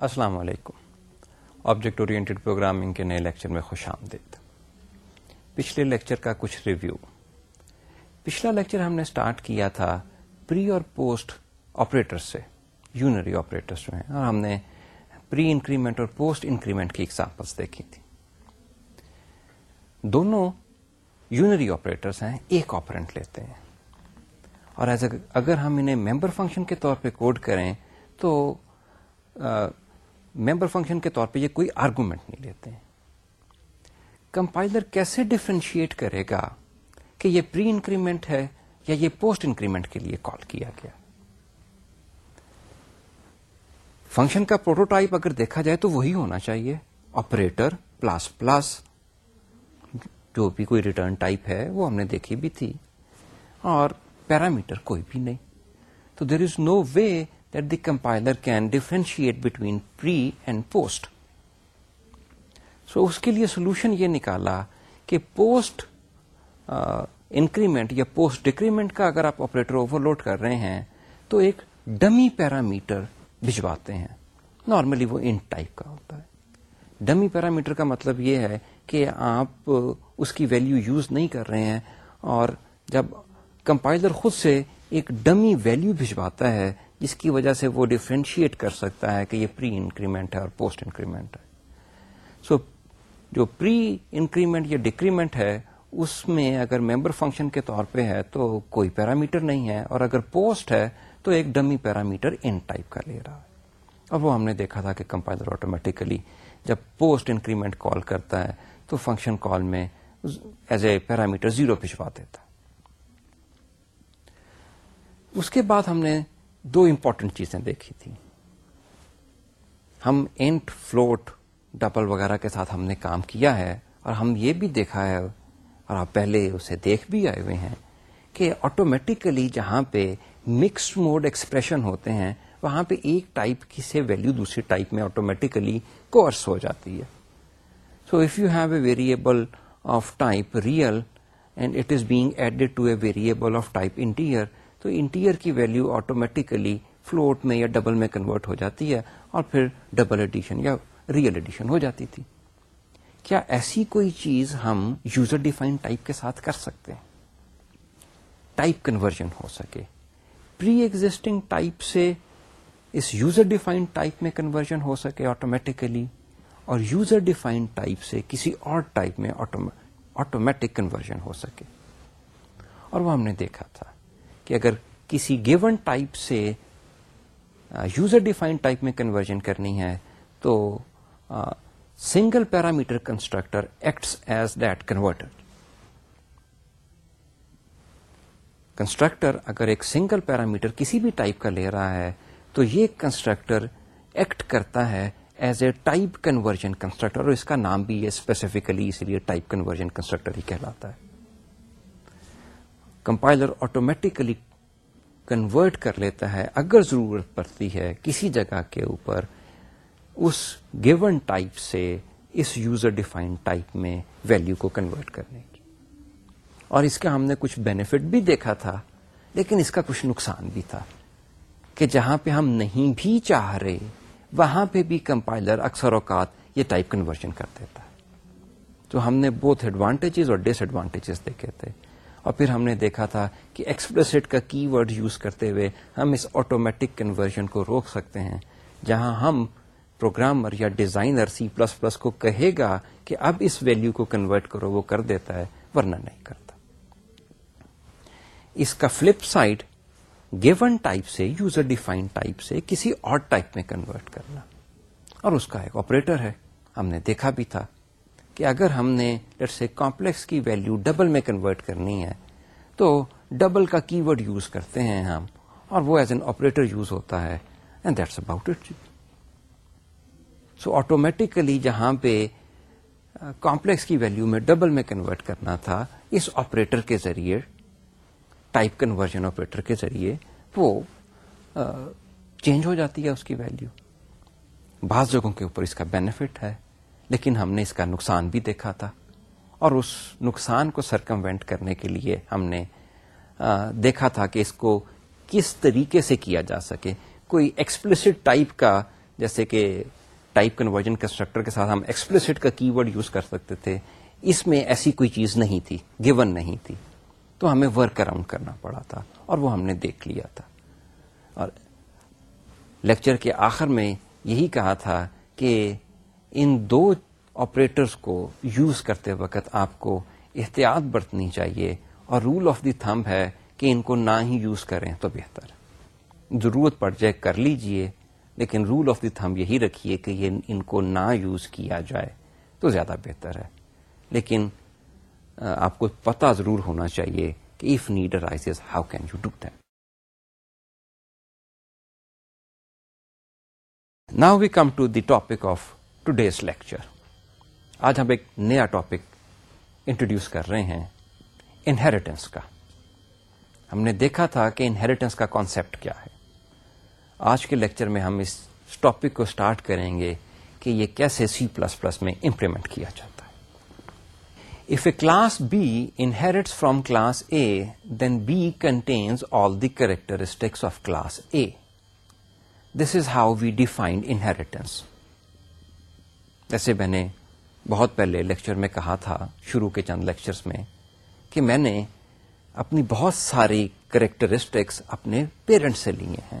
السلام علیکم۔ Object oriented programming کے نئے لیکچر میں خوش آمدید۔ پچھلے لیکچر کا کچھ ریویو پچھلا لیکچر ہم نے سٹارٹ کیا تھا پری اور پوسٹ آپریٹر سے۔ یونری آپریٹرس جو ہیں۔ اور ہم نے پری انکریمنٹ اور پوسٹ انکریمنٹ کی ایگزامپلس دیکھی تھی۔ دونوں یونری آپریٹرس ہیں، ایک آپرینٹ لیتے ہیں۔ اور ایز اگر ہم انہیں ممبر فنکشن کے طور پہ کوڈ کریں تو ممبر فنکشن کے طور پہ یہ کوئی آرگومنٹ نہیں لیتے کمپائلر کیسے ڈفرینشیٹ کرے گا کہ یہ پری انکریمنٹ ہے یا یہ پوسٹ انکریمنٹ کے لیے کال کیا گیا؟ فنکشن کا پروٹوٹائپ اگر دیکھا جائے تو وہی ہونا چاہیے۔ آپریٹر پلس پلس جو بھی کوئی ریٹرن ٹائپ ہے، وہ ہم نے دیکھی بھی تھی۔ اور پیرامیٹر کوئی بھی نہیں۔ تو there is no way that the compiler can differentiate between pre and post so اس کے لیے سولوشن یہ نکالا کہ پوسٹ انکریمنٹ یا پوسٹ ڈیکریمنٹ کا اگر آپ آپریٹر اوور لوڈ کر رہے ہیں تو ایک ڈمی پیرامیٹر بھجواتے ہیں نارملی وہ ان ٹائپ کا ہوتا ہے ڈمی پیرامیٹر کا مطلب یہ ہے کہ آپ اس کی ویلو یوز نہیں کر رہے ہیں اور جب کمپائلر خود سے ایک ڈمی ویلو بھجواتا ہے جس کی وجہ سے وہ ڈیفرینشیٹ کر سکتا ہے کہ یہ پری انکریمنٹ ہے اور پوسٹ انکریمنٹ ہے۔ سو so, جو پری انکریمنٹ یا ڈیکریمنٹ ہے اس میں اگر ممبر فنکشن کے طور پہ ہے تو کوئی پیرامیٹر نہیں ہے اور اگر پوسٹ ہے تو ایک ڈمی پیرامیٹر ان ٹائپ کا لے رہا ہے۔ اور وہ ہم نے دیکھا تھا کہ کمپائلر آٹومیٹیکلی جب پوسٹ انکریمنٹ کال کرتا ہے تو فنکشن کال میں ایز اے پیرامیٹر زیرو پچھوا دیتا اس کے بعد ہم نے دو امپورٹنٹ چیزیں دیکھی تھی ہم اینٹ فلوٹ ڈبل وغیرہ کے ساتھ ہم نے کام کیا ہے اور ہم یہ بھی دیکھا ہے اور آپ پہلے اسے دیکھ بھی آئے ہوئے ہیں کہ آٹومیٹیکلی جہاں پہ مکسڈ موڈ ایکسپریشن ہوتے ہیں، وہاں پہ ایک ٹائپ کی سے ویلو دوسری ٹائپ میں آٹومیٹیکلی کورس ہو جاتی ہے۔ So if you have a variable of type real and it is being added to a variable of type integer تو انٹیئر کی ویلو آٹومیٹیکلی فلوٹ میں یا ڈبل میں کنورٹ ہو جاتی ہے اور پھر ڈبل ایڈیشن یا ریئل ایڈیشن ہو جاتی تھی۔ کیا ایسی کوئی چیز ہم یوزر ڈیفائن ٹائپ کے ساتھ کر سکتے ہیں؟ ٹائپ کنورژن ہو سکے۔ پری ایگزٹنگ ٹائپ سے اس یوزر ڈیفائن ٹائپ میں کنورژن ہو سکے آٹومیٹیکلی اور یوزر ڈیفائن ٹائپ سے کسی اور ٹائپ میں آٹومیٹک کنورژن ہو سکے۔ اور وہ ہم نے دیکھا تھا۔ کہ اگر کسی گیون ٹائپ سے یوزر ڈیفائن ٹائپ میں کنورژن کرنی ہے، تو single parameter constructor acts as that converter constructor اگر ایک سنگل پیرامیٹر کسی بھی ٹائپ کا لے رہا ہے، تو یہ کنسٹرکٹر ایکٹ کرتا ہے as a type conversion constructor اور اس کا نام بھی ہے اسپیسیفکلی اسی لیے ٹائپ کنورژن کنسٹرکٹر ہی کہلاتا ہے۔ کمپائلر آٹومیٹیکلی کنورٹ کر لیتا ہے اگر ضرورت پڑتی ہے کسی جگہ کے اوپر، اس گیون ٹائپ سے اس یوزر ڈیفائن ٹائپ میں ویلو کو کنورٹ کرنے کی۔ اور اس کا ہم نے کچھ بینیفٹ بھی دیکھا تھا، لیکن اس کا کچھ نقصان بھی تھا۔ کہ جہاں پہ ہم نہیں بھی چاہ رہے، وہاں پہ بھی کمپائلر اکثر اوقات یہ ٹائپ کنورژن کر دیتا۔ ہے تو ہم نے بہت ایڈوانٹیجز اور ڈس ایڈوانٹیجز دیکھے تھے۔ اور پھر ہم نے دیکھا تھا کہ ایکسپریسٹ کا کی ورڈ یوز کرتے ہوئے ہم اس آٹومیٹک کنورژن کو روک سکتے ہیں، جہاں ہم پروگرامر یا ڈیزائنر سی پلس پلس کو کہے گا کہ اب اس ویلو کو کنورٹ کرو، وہ کر دیتا ہے، ورنہ نہیں کرتا۔ اس کا فلپ سائڈ گیون ٹائپ سے یوزر ڈیفائن ٹائپ سے کسی اور ٹائپ میں کنورٹ کرنا۔ اور اس کا ایک آپریٹر ہے، ہم نے دیکھا بھی تھا۔ کہ اگر ہم نے سے کمپلیکس کی ویلو ڈبل میں کنورٹ کرنی ہے، تو ڈبل کا کی ورڈ یوز کرتے ہیں ہم اور وہ ایز این آپریٹر یوز ہوتا ہے and that's about it so automatically جہاں پہ کمپلیکس کی ویلو میں ڈبل میں کنورٹ کرنا تھا، اس آپریٹر کے ذریعے ٹائپ کنورژن آپریٹر کے ذریعے، وہ چینج ہو جاتی ہے اس کی ویلو بعض جگہوں کے اوپر اس کا بینیفٹ ہے. لیکن ہم نے اس کا نقصان بھی دیکھا تھا۔ اور اس نقصان کو سرکموینٹ کرنے کے لیے ہم نے دیکھا تھا کہ اس کو کس طریقے سے کیا جا سکے۔ کوئی ایکسپلسڈ ٹائپ کا، جیسے کہ ٹائپ کنورژن کنسٹرکٹر کے ساتھ ہم ایکسپلسٹ کا کی ورڈ یوز کر سکتے تھے، اس میں ایسی کوئی چیز نہیں تھی گیون نہیں تھی۔ تو ہمیں ورک اراؤنڈ کرنا پڑا تھا اور وہ ہم نے دیکھ لیا تھا۔ اور لیکچر کے آخر میں یہی کہا تھا کہ ان دو آپریٹرس کو یوز کرتے وقت آپ کو احتیاط برتنی چاہیے اور رول آف دی تھمب ہے کہ ان کو نہ ہی یوز کریں تو بہتر۔ ضرورت پڑ جائے کر لیجیے، لیکن رول آف دی تھم یہی رکھیے کہ یہ ان کو نہ یوز کیا جائے تو زیادہ بہتر ہے۔ لیکن آپ کو پتا ضرور ہونا چاہیے کہ if need rise how can you do that now we come to the topic of today's lecture. آج ہم ایک نیا ٹاپک انٹروڈیوس کر رہے ہیں، انہیریٹنس کا۔ ہم نے دیکھا تھا کہ انہیریٹنس کا کانسیپٹ کیا ہے۔ آج کے لیکچر میں ہم اس ٹاپک کو اسٹارٹ کریں گے کہ یہ کیسے سی پلس پلس میں امپلیمنٹ کیا جاتا ہے۔ If a class B inherits from class A then B contains all the characteristics of class A this is how we defined inheritance جیسے میں نے بہت پہلے لیکچر میں کہا تھا، شروع کے چند لیکچرز میں، کہ میں نے اپنی بہت ساری کریکٹرسٹکس اپنے پیرنٹ سے لیے ہیں۔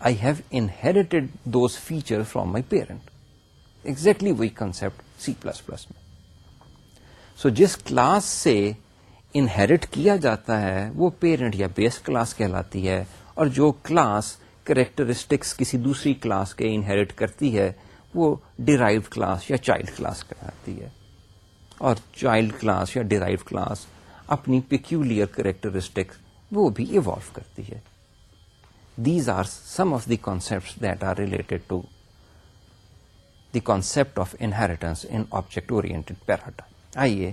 I have inherited those feature from my parent exactly وہی کنسپٹ سی پلس پلس میں۔ سو جس کلاس سے انہیریٹ کیا جاتا ہے، وہ پیرنٹ یا بیس کلاس کہلاتی ہے، اور جو کلاس کریکٹرسٹکس کسی دوسری کلاس کے انہیریٹ کرتی ہے وہ ڈیرائیو کلاس یا چائلڈ کلاس کہلاتی ہے۔ اور چائلڈ کلاس یا ڈیرائیو کلاس اپنی پیکولیئر کریکٹرسٹک وہ بھی ایوالو کرتی ہے۔ These are some of the concept that are related to the concept of inheritance in object oriented پیراٹا آئیے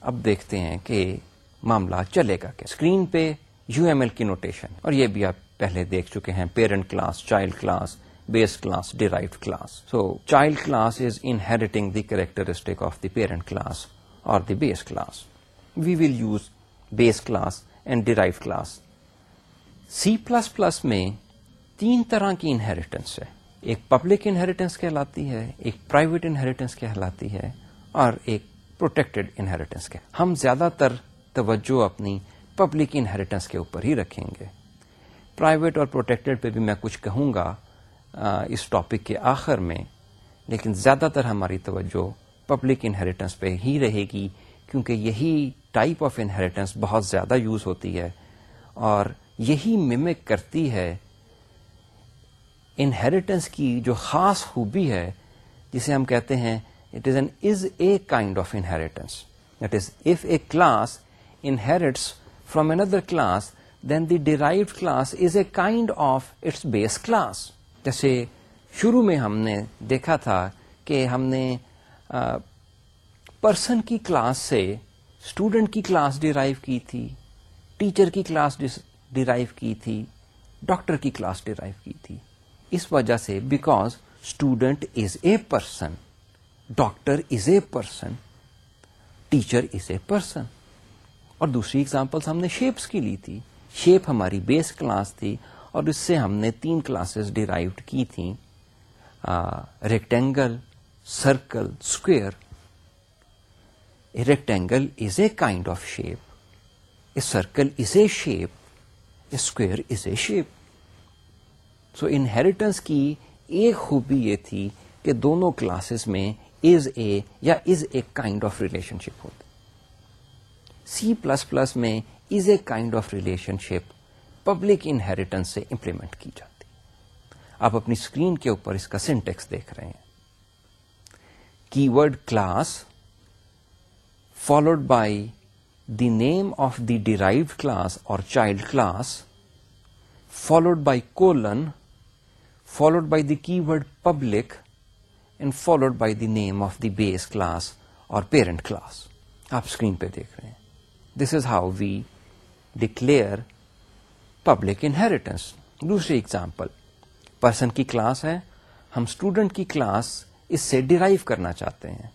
اب دیکھتے ہیں کہ معاملہ چلے گا کہ اسکرین پہ یو ایم ایل کی نوٹیشن اور یہ بھی آپ پہلے دیکھ چکے ہیں parent class child class base class derived class so child class is inheriting the characteristic of the parent class اور the base class we will use base class and derive class C plus plus میں تین طرح کی inheritance ہے ایک public inheritance کہلاتی ہے ایک پرائیویٹ انہیریٹنس کہلاتی ہے اور ایک پروٹیکٹڈ انہیریٹنس کے ہم زیادہ تر توجہ اپنی پبلک انہیریٹنس کے اوپر ہی رکھیں گے پرائیویٹ اور پروٹیکٹڈ پہ بھی میں کچھ کہوں گا اس ٹاپک کے آخر میں، لیکن زیادہ تر ہماری توجہ پبلک انہیریٹنس پہ ہی رہے گی، کیونکہ یہی ٹائپ آف انہیریٹنس بہت زیادہ یوز ہوتی ہے، اور یہی ممک کرتی ہے انہیریٹنس کی جو خاص خوبی ہے، جسے ہم کہتے ہیں it is an is a kind of inheritance that is if a class inherits from another class then the derive class is a kind of its base class جیسے شروع میں ہم نے دیکھا تھا کہ ہم نے پرسن کی کلاس سے اسٹوڈنٹ کی کلاس ڈیرائیو کی تھی، ٹیچر کی کلاس ڈیرائیو کی تھی، ڈاکٹر کی کلاس ڈیرائیو کی تھی۔ اس وجہ سے because student is a person doctor is a person teacher is a person اور دوسری اگزامپلس ہم نے شیپس کی لی تھی۔ شیپ ہماری بیس کلاس تھی۔ اور اس سے ہم نے تین کلاسز ڈیرائیوڈ کی تھیں rectangle circle square rectangle is a kind of shape a circle is a shape a square is a shape so inheritance کی ایک خوبی یہ تھی کہ دونوں کلاسز میں از اے یا is a kind of relationship ہوتی سی پلس پلس میں is a kind of relationship public inheritance سے امپلیمنٹ کی جاتی آپ اپنی اسکرین کے اوپر اس کا سینٹیکس دیکھ رہے ہیں۔ Keyword class followed by the name of the derive class اور child class followed by colon followed by the keyword public and followed by the name of the base class اور parent class آپ screen پہ دیکھ رہے ہیں۔ This is how we declare public inheritance دوسری example person کی class ہے. ہم اسٹوڈنٹ کی کلاس اس سے ڈیرائیو کرنا چاہتے ہیں.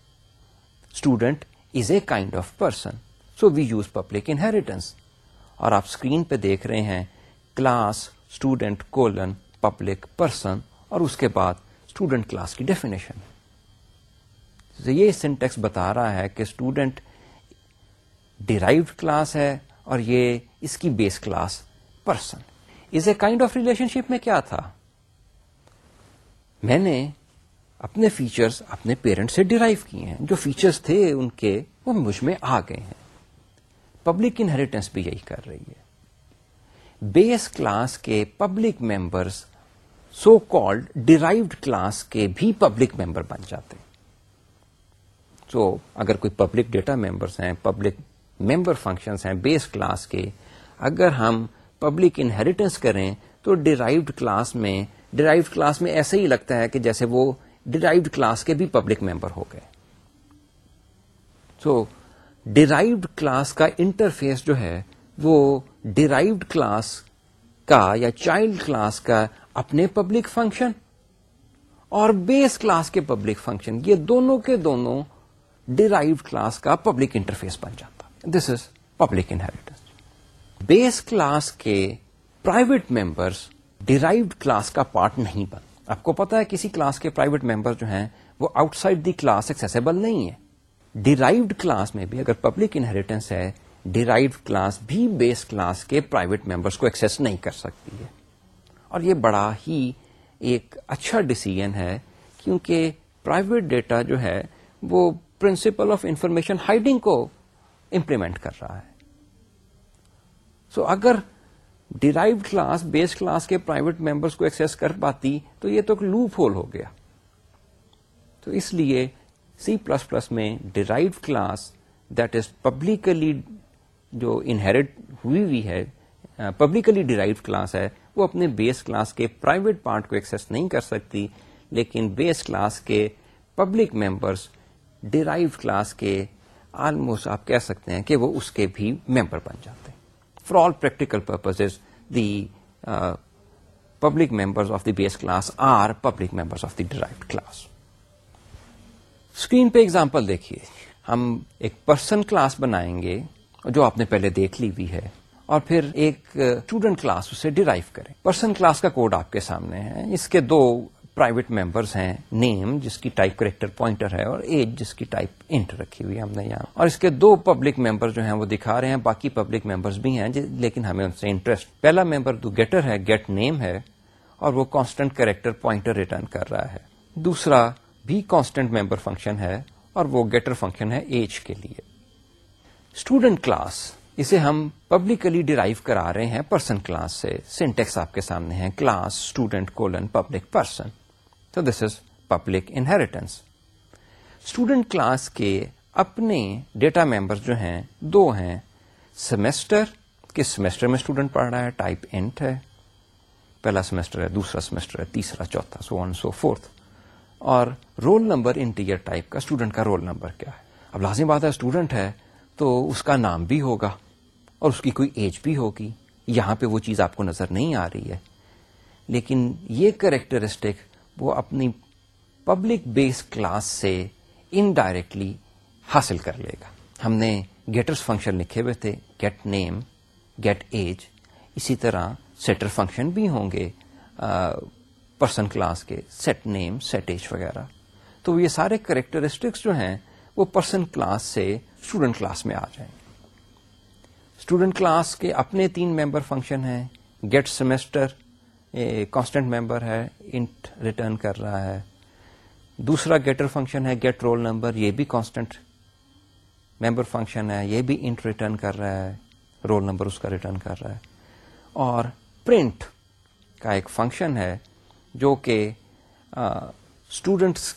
Student is a kind of person so we use public inheritance اور آپ اسکرین پہ دیکھ رہے ہیں. Class student colon public person اور اس کے بعد اسٹوڈنٹ کلاس کی ڈیفینیشن یہ سینٹیکس بتا رہا ہے کہ اسٹوڈنٹ ڈیرائیوڈ کلاس ہے اور یہ اس کی base class person is a kind of relationship میں کیا تھا؟ میں نے اپنے فیچرز اپنے پیرنٹ سے ڈیرائیو کیے ہیں۔ جو فیچرز تھے ان کے، وہ مجھ میں آ گئے ہیں۔ پبلک انہیریٹنس بھی یہی کر رہی ہے۔ بیس کلاس کے public members so called derived class کے بھی پبلک ممبر بن جاتے سو اگر کوئی پبلک ڈیٹا ممبرس ہیں پبلک ممبر فنکشنس ہیں بیس کلاس کے، اگر ہم پبلک انہیریٹنس کریں تو ڈیرائیوڈ کلاس میں ڈیرائیوڈ کلاس میں ایسا ہی لگتا ہے کہ جیسے وہ ڈیرائیوڈ کلاس کے بھی پبلک ممبر ہو گئے۔ سو ڈیرائیوڈ کلاس کا انٹرفیس جو ہے وہ ڈیرائیوڈ کلاس کا یا چائلڈ کلاس کا اپنے پبلک فنکشن اور بیس کلاس کے پبلک فنکشن یہ دونوں کے دونوں ڈیرائیوڈ کلاس کا پبلک انٹرفیس بن جاتا۔ This is public inheritance base class کے پرائیویٹ ممبرس ڈیرائیوڈ کلاس کا پارٹ نہیں بن آپ کو پتا ہے کسی کلاس کے پرائیویٹ ممبر جو ہیں، وہ outside the class accessible نہیں ہے ڈیرائیوڈ کلاس میں بھی اگر پبلک انہیریٹنس ہے ڈیرائیوڈ کلاس بھی بیس کلاس کے پرائیویٹ ممبرس کو ایکسس نہیں کر سکتی ہے۔ اور یہ بڑا ہی ایک اچھا ڈسیزن ہے، کیونکہ پرائیویٹ ڈیٹا جو ہے، وہ پرنسپل آف انفارمیشن ہائڈنگ کو امپلیمنٹ کر رہا ہے۔ سو so, اگر ڈیرائیوڈ کلاس بیس کلاس کے پرائیویٹ ممبرس کو ایکسس کر پاتی تو یہ تو ایک لوپ ہول ہو گیا. تو اس لیے سی پلس پلس میں derived class that is publicly جو انہیریٹ ہوئی ہوئی ہے پبلکلی ڈیرائیوڈ کلاس ہے وہ اپنے بیس کلاس کے پرائیویٹ پارٹ کو ایکسس نہیں کر سکتی لیکن بیس کلاس کے پبلک ممبرس ڈیرائیو کلاس کے آلموسٹ آپ کہہ سکتے ہیں کہ وہ اس کے بھی ممبر بن جاتے ہیں. For all practical purpose the public members of the base class are public members of the derive class screen پہ اگزامپل دیکھیے ہم ایک پرسن کلاس بنائیں گے جو آپ نے پہلے دیکھ لی ہوئی ہے اور پھر ایک اسٹوڈنٹ کلاس اسے ڈیرائیو کریں پرسن کلاس کا کوڈ آپ کے سامنے ہے اس کے دو پرائیویٹ ممبرس ہیں نیم جس کی ٹائپ کریکٹر پوائنٹر ہے اور ایج جس کی ٹائپ انٹ رکھی ہوئی ہے ہم نے یہاں۔ اور اس کے دو پبلک ممبر جو ہیں وہ دکھا رہے ہیں، باقی پبلک ممبرس بھی ہیں لیکن ہمیں ان سے انٹرسٹ پہلا ممبر جو گیٹر ہے گیٹ نیم ہے، اور وہ کانسٹنٹ کریکٹر پوائنٹر ریٹرن کر رہا ہے۔ دوسرا بھی کانسٹنٹ ممبر فنکشن ہے، اور وہ گیٹر فنکشن ہے ایج کے لیے۔ اسٹوڈنٹ کلاس اسے ہم پبلکلی ڈیرائیو کرا رہے ہیں پرسن کلاس سے۔ سینٹیکس آپ کے سامنے ہے class student colon public person تو this is public inheritance student class کے اپنے ڈیٹا ممبر جو ہیں، دو ہیں۔ سیمسٹر کس سیمسٹر میں اسٹوڈنٹ پڑھ رہا ہے؟ ٹائپ انٹ ہے۔ پہلا سیمسٹر ہے، دوسرا سیمسٹر ہے، تیسرا، چوتھا سو ون سو فورتھ اور رول نمبر انٹیگر ٹائپ کا اسٹوڈنٹ کا رول نمبر کیا ہے؟ اب لازمی بات ہے اسٹوڈنٹ ہے تو اس کا نام بھی ہوگا اور اس کی کوئی ایج بھی ہوگی۔ یہاں پہ وہ چیز آپ کو نظر نہیں آ رہی ہے۔ لیکن یہ کریکٹرسٹک وہ اپنی پبلک بیس کلاس سے انڈائریکٹلی حاصل کر لے گا۔ ہم نے گیٹرس فنکشن لکھے ہوئے تھے گیٹ نیم گیٹ ایج اسی طرح سیٹر فنکشن بھی ہوں گے پرسن کلاس کے سیٹ نیم سیٹ ایج وغیرہ۔ تو یہ سارے کریکٹرسٹکس جو ہیں، وہ پرسن کلاس سے اسٹوڈنٹ کلاس میں آ جائیں۔ اسٹوڈنٹ کلاس کے اپنے تین ممبر فنکشن ہیں گیٹ سیمسٹر کانسٹنٹ ممبر ہے انٹ ریٹرن کر رہا ہے۔ دوسرا گیٹر فنکشن ہے گیٹ رول نمبر یہ بھی کانسٹنٹ ممبر فنکشن ہے۔ یہ بھی انٹ ریٹرن کر رہا ہے رول نمبر اس کا ریٹرن کر رہا ہے۔ اور پرنٹ کا ایک فنکشن ہے جو کہ اسٹوڈنٹس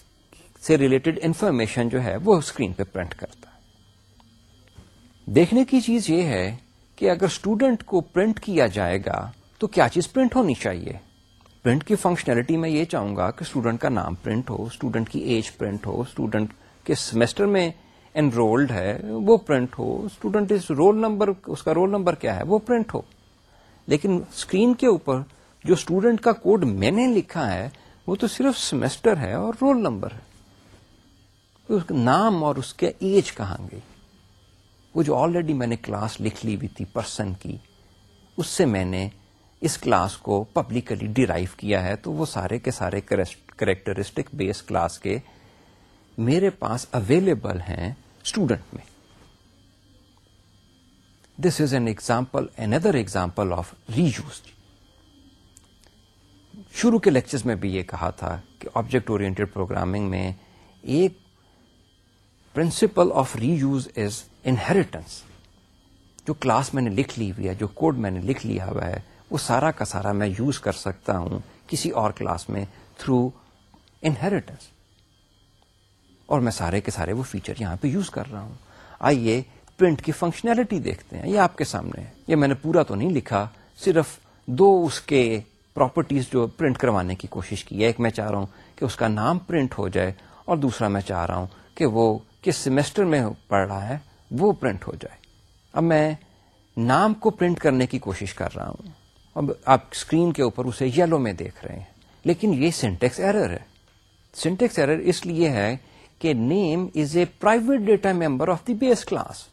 سے ریلیٹڈ انفارمیشن جو ہے، وہ اسکرین پہ پرنٹ کرتا ہے۔ دیکھنے کی چیز یہ ہے کہ اگر اسٹوڈنٹ کو پرنٹ کیا جائے گا تو کیا چیز پرنٹ ہونی چاہیے؟ پرنٹ کی فنکشنلٹی میں یہ چاہوں گا کہ اسٹوڈنٹ کا نام پرنٹ ہو اسٹوڈنٹ کی ایج پرنٹ ہو اسٹوڈنٹ کے سیمسٹر میں انرولڈ ہے، وہ پرنٹ ہو اسٹوڈنٹ اس رول نمبر اس کا رول نمبر کیا ہے، وہ پرنٹ ہو۔ لیکن اسکرین کے اوپر جو اسٹوڈنٹ کا کوڈ میں نے لکھا ہے، وہ تو صرف سیمسٹر ہے اور رول نمبر ہے۔ اس کا نام اور اس کے ایج کہاں گئی؟ وہ جو آلریڈی میں نے کلاس لکھ لی ہوئی تھی پرسن کی، اس سے میں نے اس کلاس کو پبلکلی ڈیرائیو کیا ہے، تو وہ سارے کے سارے کریکٹرسٹک بیس کلاس کے میرے پاس اویلیبل ہیں اسٹوڈنٹ میں۔ This is an example another example of reuse شروع کے لیکچرز میں بھی یہ کہا تھا کہ آبجیکٹ اورینٹیڈ پروگرامنگ میں ایک principle of reuse is inheritance جو کلاس میں نے لکھ لی ہوئی ہے، جو کوڈ میں نے لکھ لیا ہوا ہے۔ وہ سارا کا سارا میں یوز کر سکتا ہوں کسی اور کلاس میں تھرو انہیریٹنس اور میں سارے کے سارے وہ فیچر یہاں پہ یوز کر رہا ہوں۔ آئیے پرنٹ کی فنکشنلٹی دیکھتے ہیں۔ یہ آپ کے سامنے ہے۔ یہ میں نے پورا تو نہیں لکھا، صرف دو اس کے پراپرٹیز جو پرنٹ کروانے کی کوشش کی ہے۔ ایک میں چاہ رہا ہوں کہ اس کا نام پرنٹ ہو جائے، اور دوسرا میں چاہ رہا ہوں کہ وہ کس سیمسٹر میں پڑھ رہا ہے، وہ پرنٹ ہو جائے۔ اب میں نام کو پرنٹ کرنے کی کوشش کر رہا ہوں۔ اب آپ اسکرین کے اوپر اسے یلو میں دیکھ رہے ہیں۔ لیکن یہ سینٹیکس ایرر ہے۔ سینٹیکس ایرر اس لیے ہے کہ name is a private data member of the base class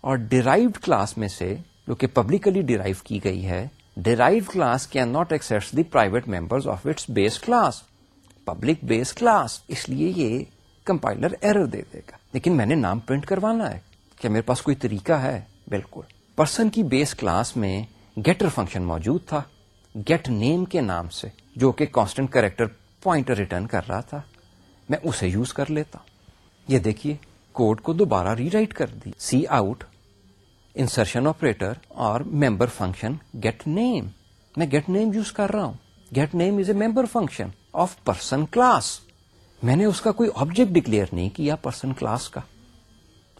اور ڈیرائیوڈ کلاس میں سے جو کہ پبلکلی ڈیرائیو کی گئی ہے derive class cannot accept the private member of its base class public base class اس لیے یہ کمپائلر ایرر دے دے گا۔ لیکن میں نے نام پرنٹ کروانا ہے۔ کیا میرے پاس کوئی طریقہ ہے؟ بالکل۔ پرسن کی بیس کلاس میں گیٹر فنکشن موجود تھا۔ گیٹ نیم کے نام سے، جو کہ کانسٹنٹ کریکٹر پوائنٹر ریٹرن کر رہا تھا۔ میں اسے یوز کر لیتا۔ یہ دیکھیے کوڈ کو دوبارہ ری رائٹ کر دی۔ سی آؤٹ انسرشن آپریٹر اور ممبر فنکشن گیٹ نیم میں گیٹ نیم یوز کر رہا ہوں۔ Get name is a member function of person class میں نے اس کا کوئی آبجیکٹ ڈکلیئر نہیں کیا پرسن کلاس کا۔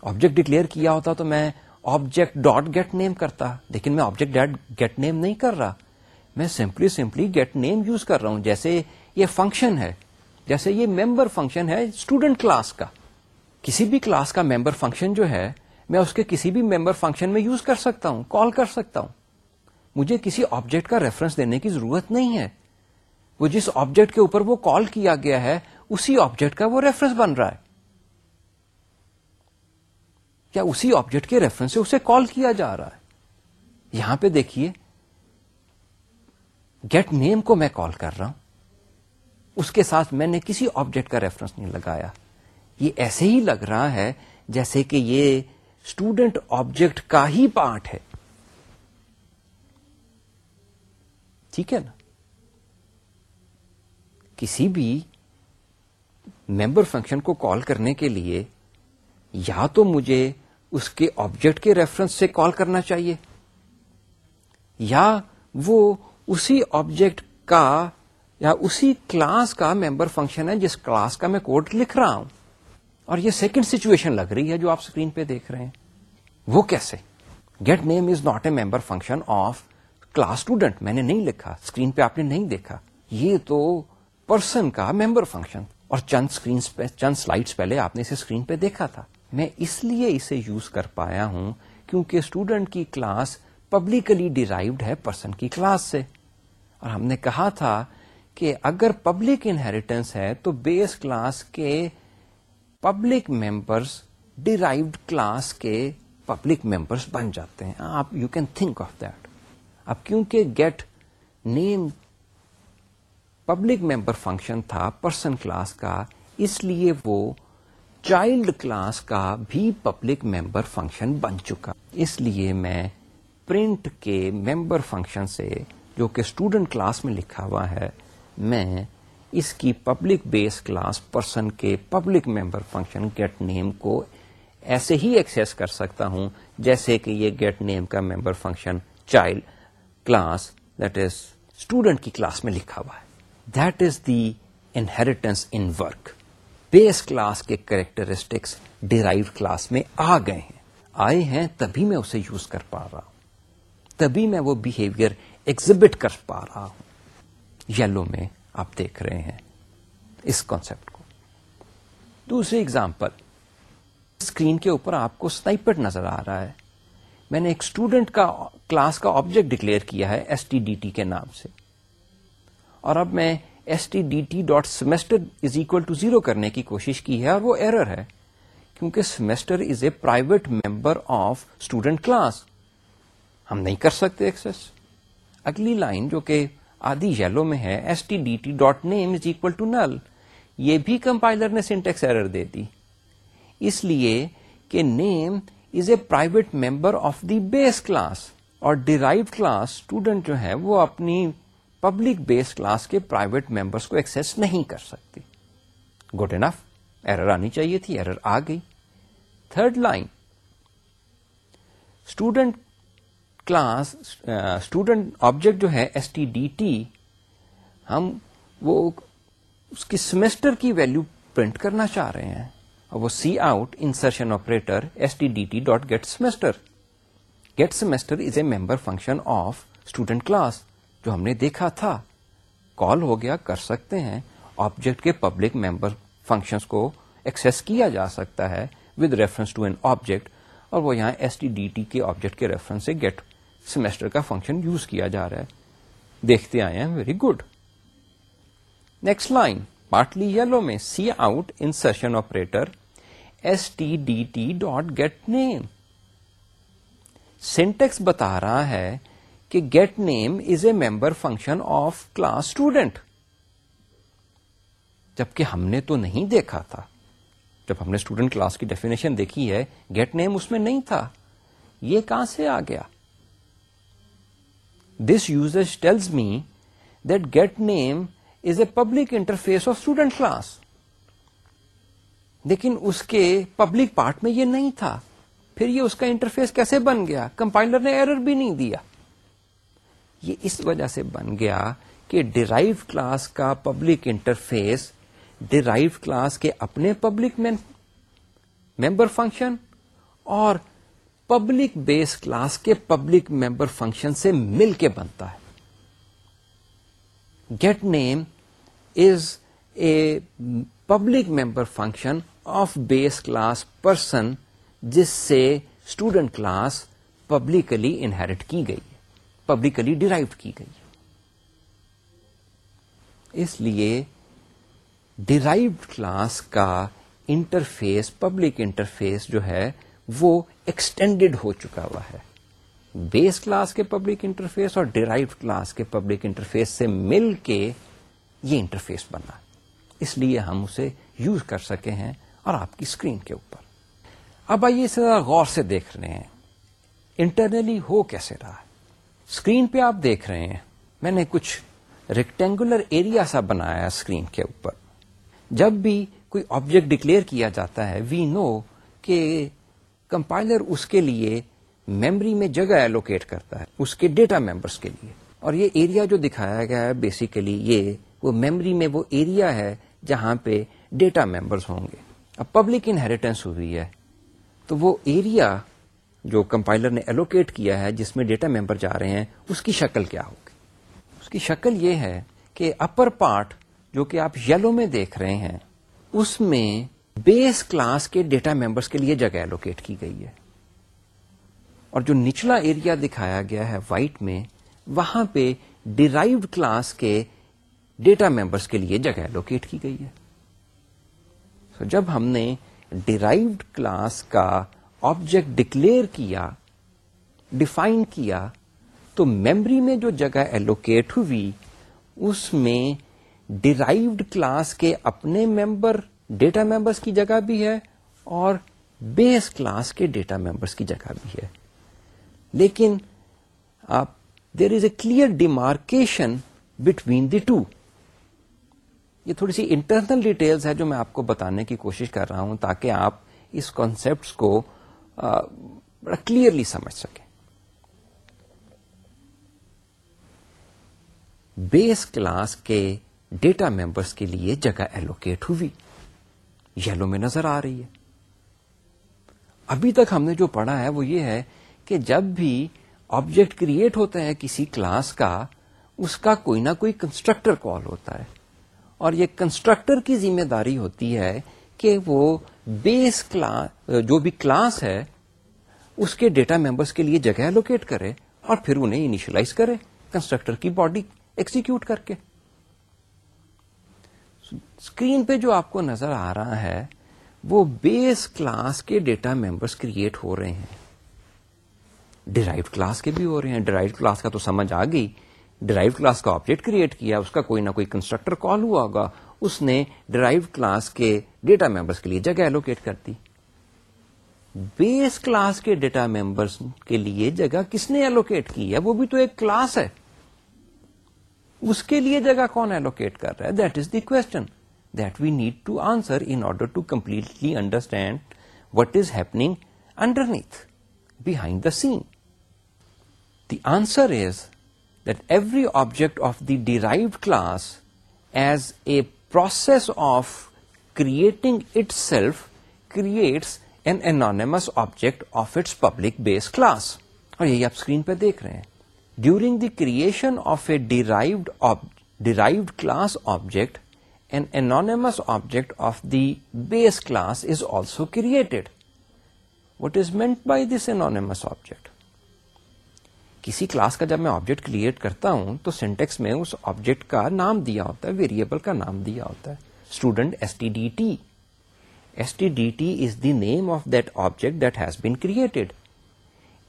آبجیکٹ ڈکلیئر کیا ہوتا تو میں آبجیکٹ ڈاٹ گیٹ نیم کرتا۔ لیکن میں آبجیکٹ ڈاٹ گیٹ نیم نہیں کر رہا۔ میں simply simply get name use کر رہا ہوں۔ جیسے یہ فنکشن ہے، جیسے یہ ممبر فنکشن ہے اسٹوڈنٹ کلاس کا۔ کسی بھی کلاس کا ممبر فنکشن جو ہے، میں اس کے کسی بھی ممبر فنکشن میں یوز کر سکتا ہوں کال کر سکتا ہوں۔ مجھے کسی آبجیکٹ کا ریفرنس دینے کی ضرورت نہیں ہے۔ وہ جس آبجیکٹ کے اوپر وہ کال کیا گیا ہے، اسی آبجیکٹ کا وہ ریفرنس بن رہا ہے۔ یا اسی آبجیکٹ کے ریفرنس سے اسے کال کیا جا رہا ہے؟ یہاں پہ دیکھیے گیٹ نیم کو میں کال کر رہا ہوں۔ اس کے ساتھ میں نے کسی آبجیکٹ کا ریفرنس نہیں لگایا۔ یہ ایسے ہی لگ رہا ہے جیسے کہ یہ اسٹوڈنٹ آبجیکٹ کا ہی پارٹ ہے۔ ٹھیک ہے نا؟ کسی بھی ممبر فنکشن کو کال کرنے کے لیے یا تو مجھے اس کے آبجیکٹ کے ریفرنس سے کال کرنا چاہیے، یا وہ اسی آبجیکٹ کا یا اسی کلاس کا ممبر فنکشن ہے جس کلاس کا میں کوڈ لکھ رہا ہوں۔ اور یہ سیکنڈ سچویشن لگ رہی ہے جو آپ اسکرین پہ دیکھ رہے ہیں۔ وہ کیسے؟ Get name is not a member function of class student میں نے نہیں لکھا اسکرین پہ آپ نے نہیں دیکھا۔ یہ تو پرسن کا ممبر فنکشن اور چند اسکرین پہ، چند سلائڈس پہلے آپ نے اسے اسکرین پہ دیکھا تھا۔ میں اس لیے اسے یوز کر پایا ہوں کیونکہ اسٹوڈنٹ کی کلاس پبلکلی ڈیرائیوڈ ہے پرسن کی کلاس سے۔ اور ہم نے کہا تھا کہ اگر پبلک انہیریٹنس ہے تو بیس کلاس کے پبلک ممبرس ڈیرائیوڈ کلاس کے پبلک ممبرس بن جاتے ہیں۔ آپ you can think of that. اب کیونکہ get name public member function تھا پرسن کلاس کا، اس لیے وہ چائلڈ کلاس کا بھی پبلک ممبر فنکشن بن چکا۔ اس لیے میں پرنٹ کے ممبر فنکشن سے جو کہ اسٹوڈنٹ کلاس میں لکھا ہوا ہے، میں اس کی پبلک بیس کلاس پرسن کے public member function get name کو ایسے ہی ایکسس کر سکتا ہوں، جیسے کہ یہ گیٹ نیم کا member function child class that is student کی کلاس میں لکھا ہوا ہے۔ That is the inheritance in work base class کے کریکٹرسٹکس ڈیرائیو کلاس میں آ گئے ہیں۔ آئے ہیں تبھی میں اسے یوز کر پا رہا ہوں۔ تبھی میں وہ بہیویئر ایگزبٹ کر پا رہا ہوں۔ یلو میں آپ دیکھ رہے ہیں اس کانسپٹ کو۔ دوسری اگزامپل اسکرین کے اوپر آپ کو سنائپر نظر آ رہا ہے۔ میں نے ایک اسٹوڈنٹ کا کلاس کا آبجیکٹ ڈکلیئر کیا ہے ایس ٹی ڈی ٹی کے نام سے۔ اور اب میں S T D T dot semester is equal to zero کرنے کی کوشش کی ہے اور وہ ایرر ہے، کیونکہ semester is a private member of student class ہم نہیں کر سکتے ایکسس اگلی لائن جو کہ آدھی یلو میں ہے S T D T dot name is equal to null یہ بھی کمپائلر نے سنٹیکس ایرر دے دی۔ اس لیے کہ name is a private member of the base class اور ڈیرائیو کلاس اسٹوڈنٹ جو ہے وہ اپنی پبلک بیس کلاس کے پرائیویٹ ممبرس کو ایکسس نہیں کر سکتی۔ گڈ انف ایرر آنی چاہیے تھی ایرر آ گئی۔ Third line student class student object جو ہے ایس ٹی ڈی ٹی ہم وہ اس کی سیمسٹر کی ویلو پرنٹ کرنا چاہ رہے ہیں۔ اور وہ C out insertion operator S T D T dot get semester get semester is a member function of student class جو ہم نے دیکھا تھا۔ کال ہو گیا، کر سکتے ہیں۔ آبجیکٹ کے پبلک ممبر فنکشنس کو ایکسس کیا جا سکتا ہے with reference to an object اور وہ یہاں ایس ٹی ڈی ٹی کے آبجیکٹ کے ریفرنس سے گیٹ سیمسٹر کا فنکشن یوز کیا جا رہا ہے۔ دیکھتے آئے ہیں very good next line partly yellow میں C out insertion operator S T D T dot get name syntax بتا رہا ہے کہ get name is a member function of class student جبکہ ہم نے تو نہیں دیکھا تھا۔ جب ہم نے اسٹوڈنٹ کلاس کی ڈیفینیشن دیکھی ہے گیٹ نیم اس میں نہیں تھا۔ یہ کہاں سے آ گیا؟ This use tells me that get name is a public interface of student class لیکن اس کے پبلک پارٹ میں یہ نہیں تھا۔ پھر یہ اس کا انٹرفیس کیسے بن گیا؟ کمپائلر نے ایرر بھی نہیں دیا۔ یہ اس وجہ سے بن گیا کہ ڈرائیو کلاس کا پبلک انٹرفیس ڈرائیو کلاس کے اپنے پبلک ممبر فنکشن اور پبلک بیس کلاس کے پبلک ممبر فنکشن سے مل کے بنتا ہے۔ Get name is a public member function of base class person جس سے اسٹوڈنٹ کلاس پبلکلی انہیریٹ کی گئی۔ پبلکلی ڈرائیو کی گئی اس لیے ڈرائیوڈ کلاس کا انٹرفیس پبلک انٹرفیس جو ہے وہ ایکسٹینڈیڈ ہو چکا ہوا ہے۔ بیس کلاس کے پبلک انٹرفیس اور ڈرائیو کلاس کے پبلک انٹرفیس سے مل کے یہ انٹرفیس بنا۔ اس لیے ہم اسے یوز کر سکے ہیں اور آپ کی اسکرین کے اوپر۔ اب آئیے اسے غور سے دیکھ رہے ہیں۔ انٹرنلی ہو کیسے رہا ہے؟ اسکرین پہ آپ دیکھ رہے ہیں۔ میں نے کچھ ریکٹینگولر ایریا سا بنایا اسکرین کے اوپر۔ جب بھی کوئی آبجیکٹ ڈکلیئر کیا جاتا ہے وی نو کہ کمپائلر اس کے لیے میمری میں جگہ ایلوکیٹ کرتا ہے، اس کے ڈیٹا ممبرس کے لیے۔ اور یہ ایریا جو دکھایا گیا ہے بیسیکلی یہ وہ میمری میں وہ ایریا ہے جہاں پہ ڈیٹا ممبرس ہوں گے۔ اب پبلک انہیریٹنس ہوئی ہے۔ تو وہ ایریا جو کمپائلر نے ایلوکیٹ کیا ہے، جس میں ڈیٹا ممبر جا رہے ہیں، اس کی شکل کیا ہوگی؟ اس کی شکل یہ ہے کہ اپر پارٹ جو کہ آپ یلو میں دیکھ رہے ہیں، اس میں بیس کلاس کے ڈیٹا ممبرس کے لیے جگہ ایلوکیٹ کی گئی ہے۔ اور جو نچلا ایریا دکھایا گیا ہے وائٹ میں، وہاں پہ ڈیرائیوڈ کلاس کے ڈیٹا ممبرس کے لیے جگہ لوکیٹ کی گئی ہے۔ So جب ہم نے ڈیرائیوڈ کلاس کا آبجیکٹ ڈکلیئر کیا ڈیفائن کیا تو میمری میں جو جگہ ایلوکیٹ ہوئی، اس میں ڈیرائیوڈ کلاس کے اپنے ممبر ڈیٹا ممبرس کی جگہ بھی ہے اور بیس کلاس کے ڈیٹا ممبرس کی جگہ بھی ہے۔ لیکن آپ there is a clear demarcation between the two یہ تھوڑی سی انٹرنل ڈیٹیلز ہے جو میں آپ کو بتانے کی کوشش کر رہا ہوں تاکہ آپ اس کانسپٹ کو بڑا کلیئرلی سمجھ سکیں بیس کلاس کے ڈیٹا ممبرس کے لیے جگہ ایلوکیٹ ہوئی یلو میں نظر آ رہی ہے ابھی تک ہم نے جو پڑھا ہے وہ یہ ہے کہ جب بھی آبجیکٹ کریٹ ہوتا ہے کسی کلاس کا اس کا کوئی نہ کوئی کنسٹرکٹر کال ہوتا ہے اور یہ کنسٹرکٹر کی ذمہ داری ہوتی ہے کہ وہ بیس کلاس جو بھی کلاس ہے، اس کے ڈیٹا ممبرس کے لیے جگہ لوکیٹ کرے اور پھر انہیں انیشلائز کرے کنسٹرکٹر کی باڈی ایکسیکیوٹ کر کے۔ اسکرین پہ جو آپ کو نظر آ رہا ہے، وہ بیس کلاس کے ڈیٹا ممبرس کریٹ ہو رہے ہیں۔ ڈرائیو کلاس کے بھی ہو رہے ہیں۔ ڈرائیو کلاس کا تو سمجھ آ گئی۔ ڈرائیو کلاس کا آبجیکٹ کریٹ کیا، اس کا کوئی نہ کوئی کنسٹرکٹر کال ہوا ہوگا۔ اس نے ڈرائیو کلاس کے ڈیٹا ممبرس کے لیے جگہ ایلوکیٹ کر دی۔ بیس کلاس کے ڈیٹا ممبرس کے لیے جگہ کس نے ایلوکیٹ کی ہے؟ وہ بھی تو ایک کلاس ہے۔ اس کے لیے جگہ کون ایلوکیٹ کر رہا ہے؟ That is the question that we need to answer in order to completely understand what is happening underneath behind the scene the answer is that every object of the derived class as a process of creating itself creates an anonymous object of its public base class اور یہی آپ screen پہ دیکھ رہے ہیں۔ During the creation of a derived derived class object an anonymous object of the base class is also created what is meant by this anonymous object کسی class کا جب میں آبجیکٹ کریٹ کرتا ہوں تو سینٹیکس میں اس آبجیکٹ کا نام دیا ہوتا ہے ویریبل کا نام دیا ہوتا ہے۔ Student S T D T S T D T is the name of that object that has been created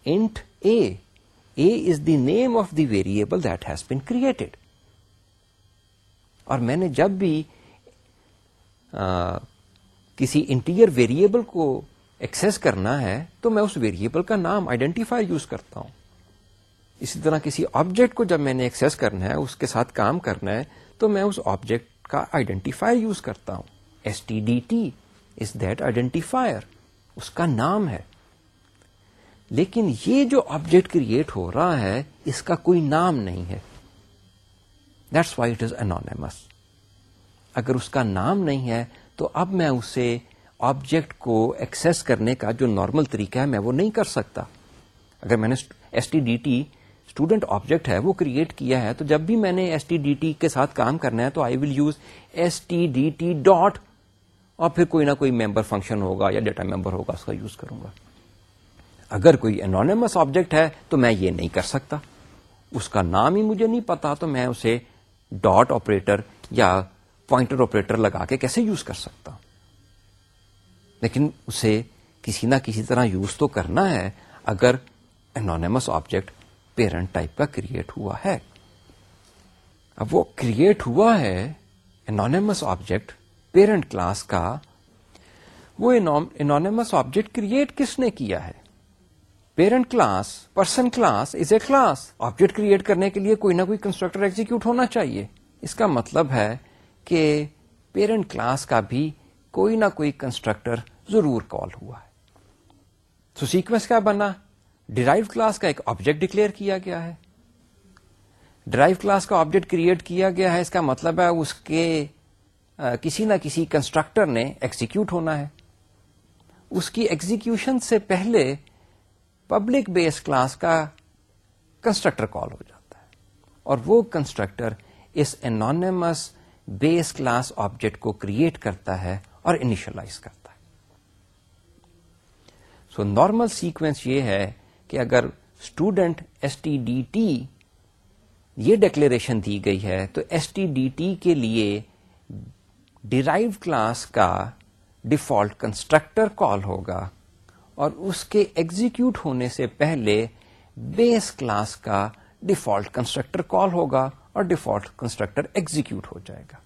int a a is the name of the variable that has been created اور میں نے جب بھی آ, کسی interior variable کو access کرنا ہے تو میں اس ویریبل کا نام آئیڈینٹیفائی یوز کرتا ہوں۔ اسی طرح کسی آبجیکٹ کو جب میں نے ایکسس کرنا ہے، اس کے ساتھ کام کرنا ہے، تو میں اس آبجیکٹ کا آئیڈینٹیفائر یوز کرتا ہوں۔ S T D T is that identifier اس کا نام ہے۔ لیکن یہ جو آبجیکٹ کریٹ ہو رہا ہے، اس کا کوئی نام نہیں ہے۔ That's why it is anonymous اگر اس کا نام نہیں ہے، تو اب میں اسے آبجیکٹ کو ایکسس کرنے کا جو نارمل طریقہ ہے، میں وہ نہیں کر سکتا۔ اگر میں نے S T D T student object ہے، وہ کریٹ کیا ہے، تو جب بھی میں نے ایس ٹی ڈی ٹی کے ساتھ کام کرنا ہے تو I will use S T D T dot اور پھر کوئی نہ کوئی ممبر فنکشن ہوگا یا ڈیٹا ممبر ہوگا، اس کا یوز کروں گا۔ اگر کوئی انونیمس آبجیکٹ ہے تو میں یہ نہیں کر سکتا۔ اس کا نام ہی مجھے نہیں پتا، تو میں اسے ڈاٹ آپریٹر یا پوائنٹر آپریٹر لگا کے کیسے یوز کر سکتا لیکن اسے کسی نہ کسی طرح یوز تو کرنا ہے، اگر انونیمس آبجیکٹ پیرنٹ ٹائپ کا کریٹ ہوا ہے۔ اب وہ کریٹ ہوا ہے انونیمس آبجیکٹ پیرنٹ کلاس کا۔ وہ انونیمس آبجیکٹ کریٹ کس نے کیا ہے؟ Parent class person class is a class object create کرنے کے لیے کوئی نہ کوئی کنسٹرکٹر ایگزیکیوٹ ہونا چاہیے۔ اس کا مطلب ہے کہ پیرنٹ کلاس کا بھی کوئی نہ کوئی کنسٹرکٹر ضرور کال ہوا ہے۔ تو سیکوینس کیا بنا؟ ڈرائیو کلاس کا ایک آبجیکٹ ڈکلیئر کیا گیا ہے. ڈرائیو کلاس کا آبجیکٹ کریٹ کیا گیا ہے، اس کا مطلب ہے اس کے کسی نہ کسی کنسٹرکٹر نے ایکسیکیوٹ ہونا ہے. اس کی ایگزیکشن سے پہلے پبلک بیس کلاس کا کنسٹرکٹر کال ہو جاتا ہے. اور وہ کنسٹرکٹر اس انانیمس بیس کلاس آبجیکٹ کو کریٹ کرتا ہے اور انیشلائز کرتا ہے. سو نارمل سیکوینس یہ ہے کہ اگر student S T D T یہ ڈکلیریشن دی گئی ہے، تو ایس ٹی ڈی ٹی کے لیے ڈیرائیو کلاس کا ڈیفالٹ کنسٹرکٹر کال ہوگا اور اس کے ایگزیکیوٹ ہونے سے پہلے بیس کلاس کا ڈیفالٹ کنسٹرکٹر کال ہوگا اور ڈیفالٹ کنسٹرکٹر ایگزیکیوٹ ہو جائے گا۔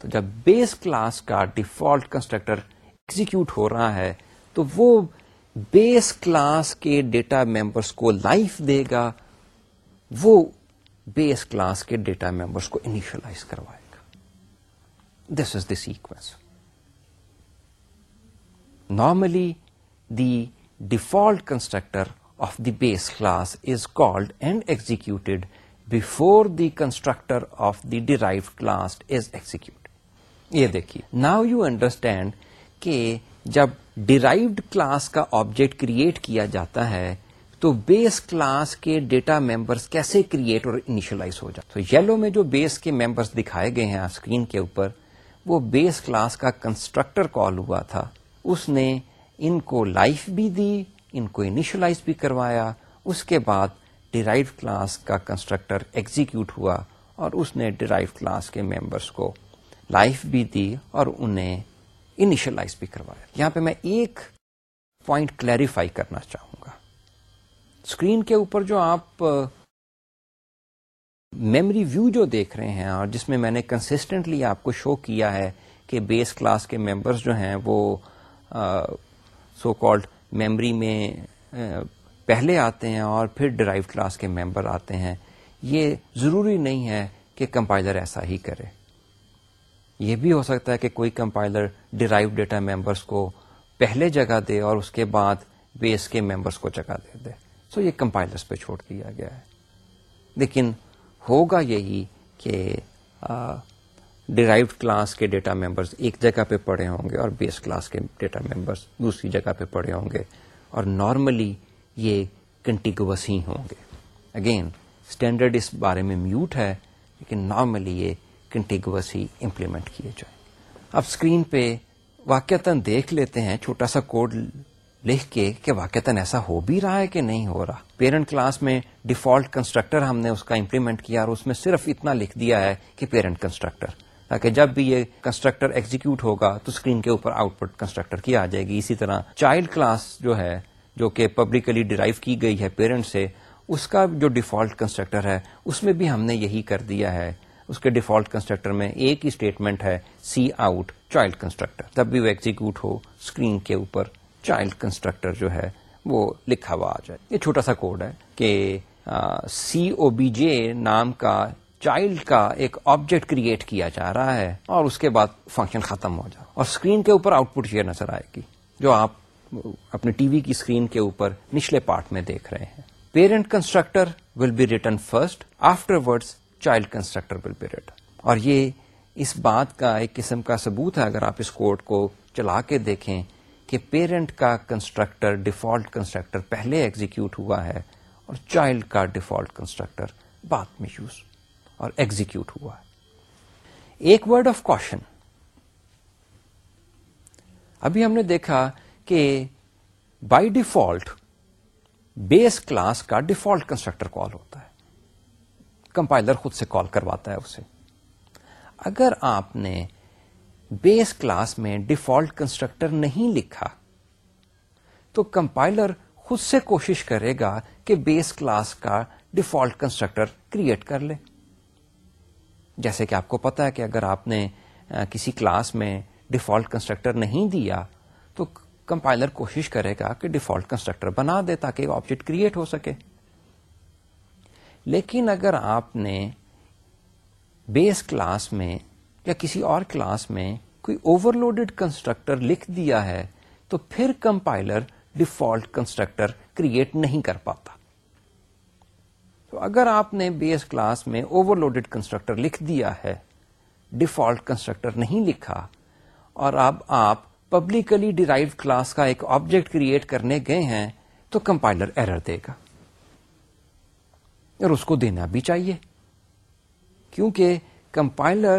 تو جب بیس کلاس کا ڈیفالٹ کنسٹرکٹر ایگزیکیوٹ ہو رہا ہے، تو وہ بیس کلاس کے ڈیٹا ممبرس کو لائف دے گا، وہ بیس کلاس کے ڈیٹا ممبرس کو انیشلائز کروائے گا۔ This is the sequence normally the default constructor of the base class is called and executed before the constructor of the derive class is execute یہ دیکھیے now you understand کہ جب derived class کا object create کیا جاتا ہے، تو base class کے ڈیٹا ممبرس کیسے کریٹ اور انیشلائز ہو جاتے تو یلو میں جو بیس کے ممبرس دکھائے گئے ہیں اسکرین کے اوپر، وہ بیس کلاس کا کنسٹرکٹر کال ہوا تھا۔ اس نے ان کو لائف بھی دی، ان کو انیشلائز بھی کروایا۔ اس کے بعد ڈیرائیو کلاس کا کنسٹرکٹر ایگزیکیوٹ ہوا اور اس نے ڈیرائیو کلاس کے ممبرس کو لائف بھی دی اور انہیں انیشلائز بھی کروایا۔ یہاں پہ میں ایک پوائنٹ کلیریفائی کرنا چاہوں گا۔ اسکرین کے اوپر جو آپ میموری ویو جو دیکھ رہے ہیں اور جس میں میں نے کنسسٹنٹلی آپ کو شو کیا ہے کہ بیس کلاس کے ممبرس جو ہیں وہ سو کالڈ میموری میں پہلے آتے ہیں اور پھر ڈرائیو کلاس کے ممبر آتے ہیں۔ یہ ضروری نہیں ہے کہ کمپائلر ایسا ہی کرے۔ یہ بھی ہو سکتا ہے کہ کوئی کمپائلر ڈرائیو ڈیٹا ممبرس کو پہلے جگہ دے اور اس کے بعد بیس کے ممبرس کو جگہ دے دے۔ سو یہ کمپائلرس پہ چھوڑ دیا گیا ہے۔ لیکن ہوگا یہی کہ ڈرائیوڈ کلاس کے ڈیٹا ممبرس ایک جگہ پہ پڑے ہوں گے اور بیس کلاس کے ڈیٹا ممبرس دوسری جگہ پہ پڑے ہوں گے اور نارملی یہ کنٹیگوس ہی ہوں گے۔ اگین اسٹینڈرڈ اس بارے میں میوٹ ہے، لیکن نارملی یہ کنٹیگوس امپلیمنٹ کیے جائیں۔ اب اسکرین پہ واقعتاً دیکھ لیتے ہیں، چھوٹا سا کوڈ لکھ کے کہ واقعتاً ایسا ہو بھی رہا ہے کہ نہیں ہو رہا۔ پیرنٹ کلاس میں ڈیفالٹ کنسٹرکٹر ہم نے اس کا امپلیمنٹ کیا اور اس میں صرف اتنا لکھ دیا ہے کہ پیرنٹ کنسٹرکٹر تاکہ جب بھی یہ کنسٹرکٹر ایگزیکیوٹ ہوگا تو اسکرین کے اوپر آؤٹ پٹ کنسٹرکٹر کی آ جائے گی۔ اسی طرح چائلڈ کلاس جو ہے، جو کہ پبلکلی ڈرائیو کی گئی ہے پیرنٹ سے، اس کا جو ڈیفالٹ کنسٹرکٹر ہے، اس میں بھی ہم نے یہی کر دیا ہے۔ اس کے ڈیفالٹ کنسٹرکٹر میں ایک ہی اسٹیٹمنٹ ہے سی آؤٹ چائلڈ کنسٹرکٹر تب بھی وہ ایگزیکیوٹ ہو اسکرین کے اوپر چائلڈ کنسٹرکٹر جو ہے وہ لکھا ہوا آ جائے۔ یہ چھوٹا سا کوڈ ہے کہ سی او بی جے نام کا چائلڈ کا ایک آبجیکٹ کریٹ کیا جا رہا ہے اور اس کے بعد فنکشن ختم ہو جائے اور اسکرین کے اوپر آؤٹ پٹ یہ نظر آئے گی جو آپ اپنے ٹی وی کی اسکرین کے اوپر نچلے پارٹ میں دیکھ رہے ہیں۔ Parent constructor will be return first afterward child constructor will be return اور یہ اس بات کا ایک قسم کا ثبوت ہے اگر آپ اس کوڈ کو چلا کے دیکھیں کہ پیرنٹ کا کنسٹرکٹر ڈیفالٹ کنسٹرکٹر پہلے ایگزیکیوٹ ہوا ہے اور چائلڈ کا ڈیفالٹ کنسٹرکٹر بعد میں یوز اور ایگزیکیوٹ ہوا ہے. ایک ورڈ آف کوشن ابھی ہم نے دیکھا کہ بائی ڈیفالٹ بیس کلاس کا ڈیفالٹ کنسٹرکٹر کال ہوتا کمپائلر خود سے کال کرواتا ہے اسے۔ اگر آپ نے بیس کلاس میں ڈیفالٹ کنسٹرکٹر نہیں لکھا، تو کمپائلر خود سے کوشش کرے گا کہ بیس کلاس کا ڈیفالٹ کنسٹرکٹر کریٹ کر لے۔ جیسے کہ آپ کو پتا ہے کہ اگر آپ نے کسی کلاس میں ڈیفالٹ کنسٹرکٹر نہیں دیا، تو کمپائلر کوشش کرے گا کہ ڈیفالٹ کنسٹرکٹر بنا دے تاکہ آبجیکٹ کریٹ ہو سکے۔ لیکن اگر آپ نے بیس کلاس میں یا کسی اور کلاس میں کوئی اوور لوڈیڈ کنسٹرکٹر لکھ دیا ہے، تو پھر کمپائلر ڈیفالٹ کنسٹرکٹر کریٹ نہیں کر پاتا۔ تو اگر آپ نے بیس کلاس میں اوور لوڈیڈ کنسٹرکٹر لکھ دیا ہے ڈیفالٹ کنسٹرکٹر نہیں لکھا، اور اب آپ پبلکلی ڈیرائیو کلاس کا ایک آبجیکٹ کریٹ کرنے گئے ہیں، تو کمپائلر ایرر دے گا۔ اور اس کو دینا بھی چاہیے۔ کیونکہ کمپائلر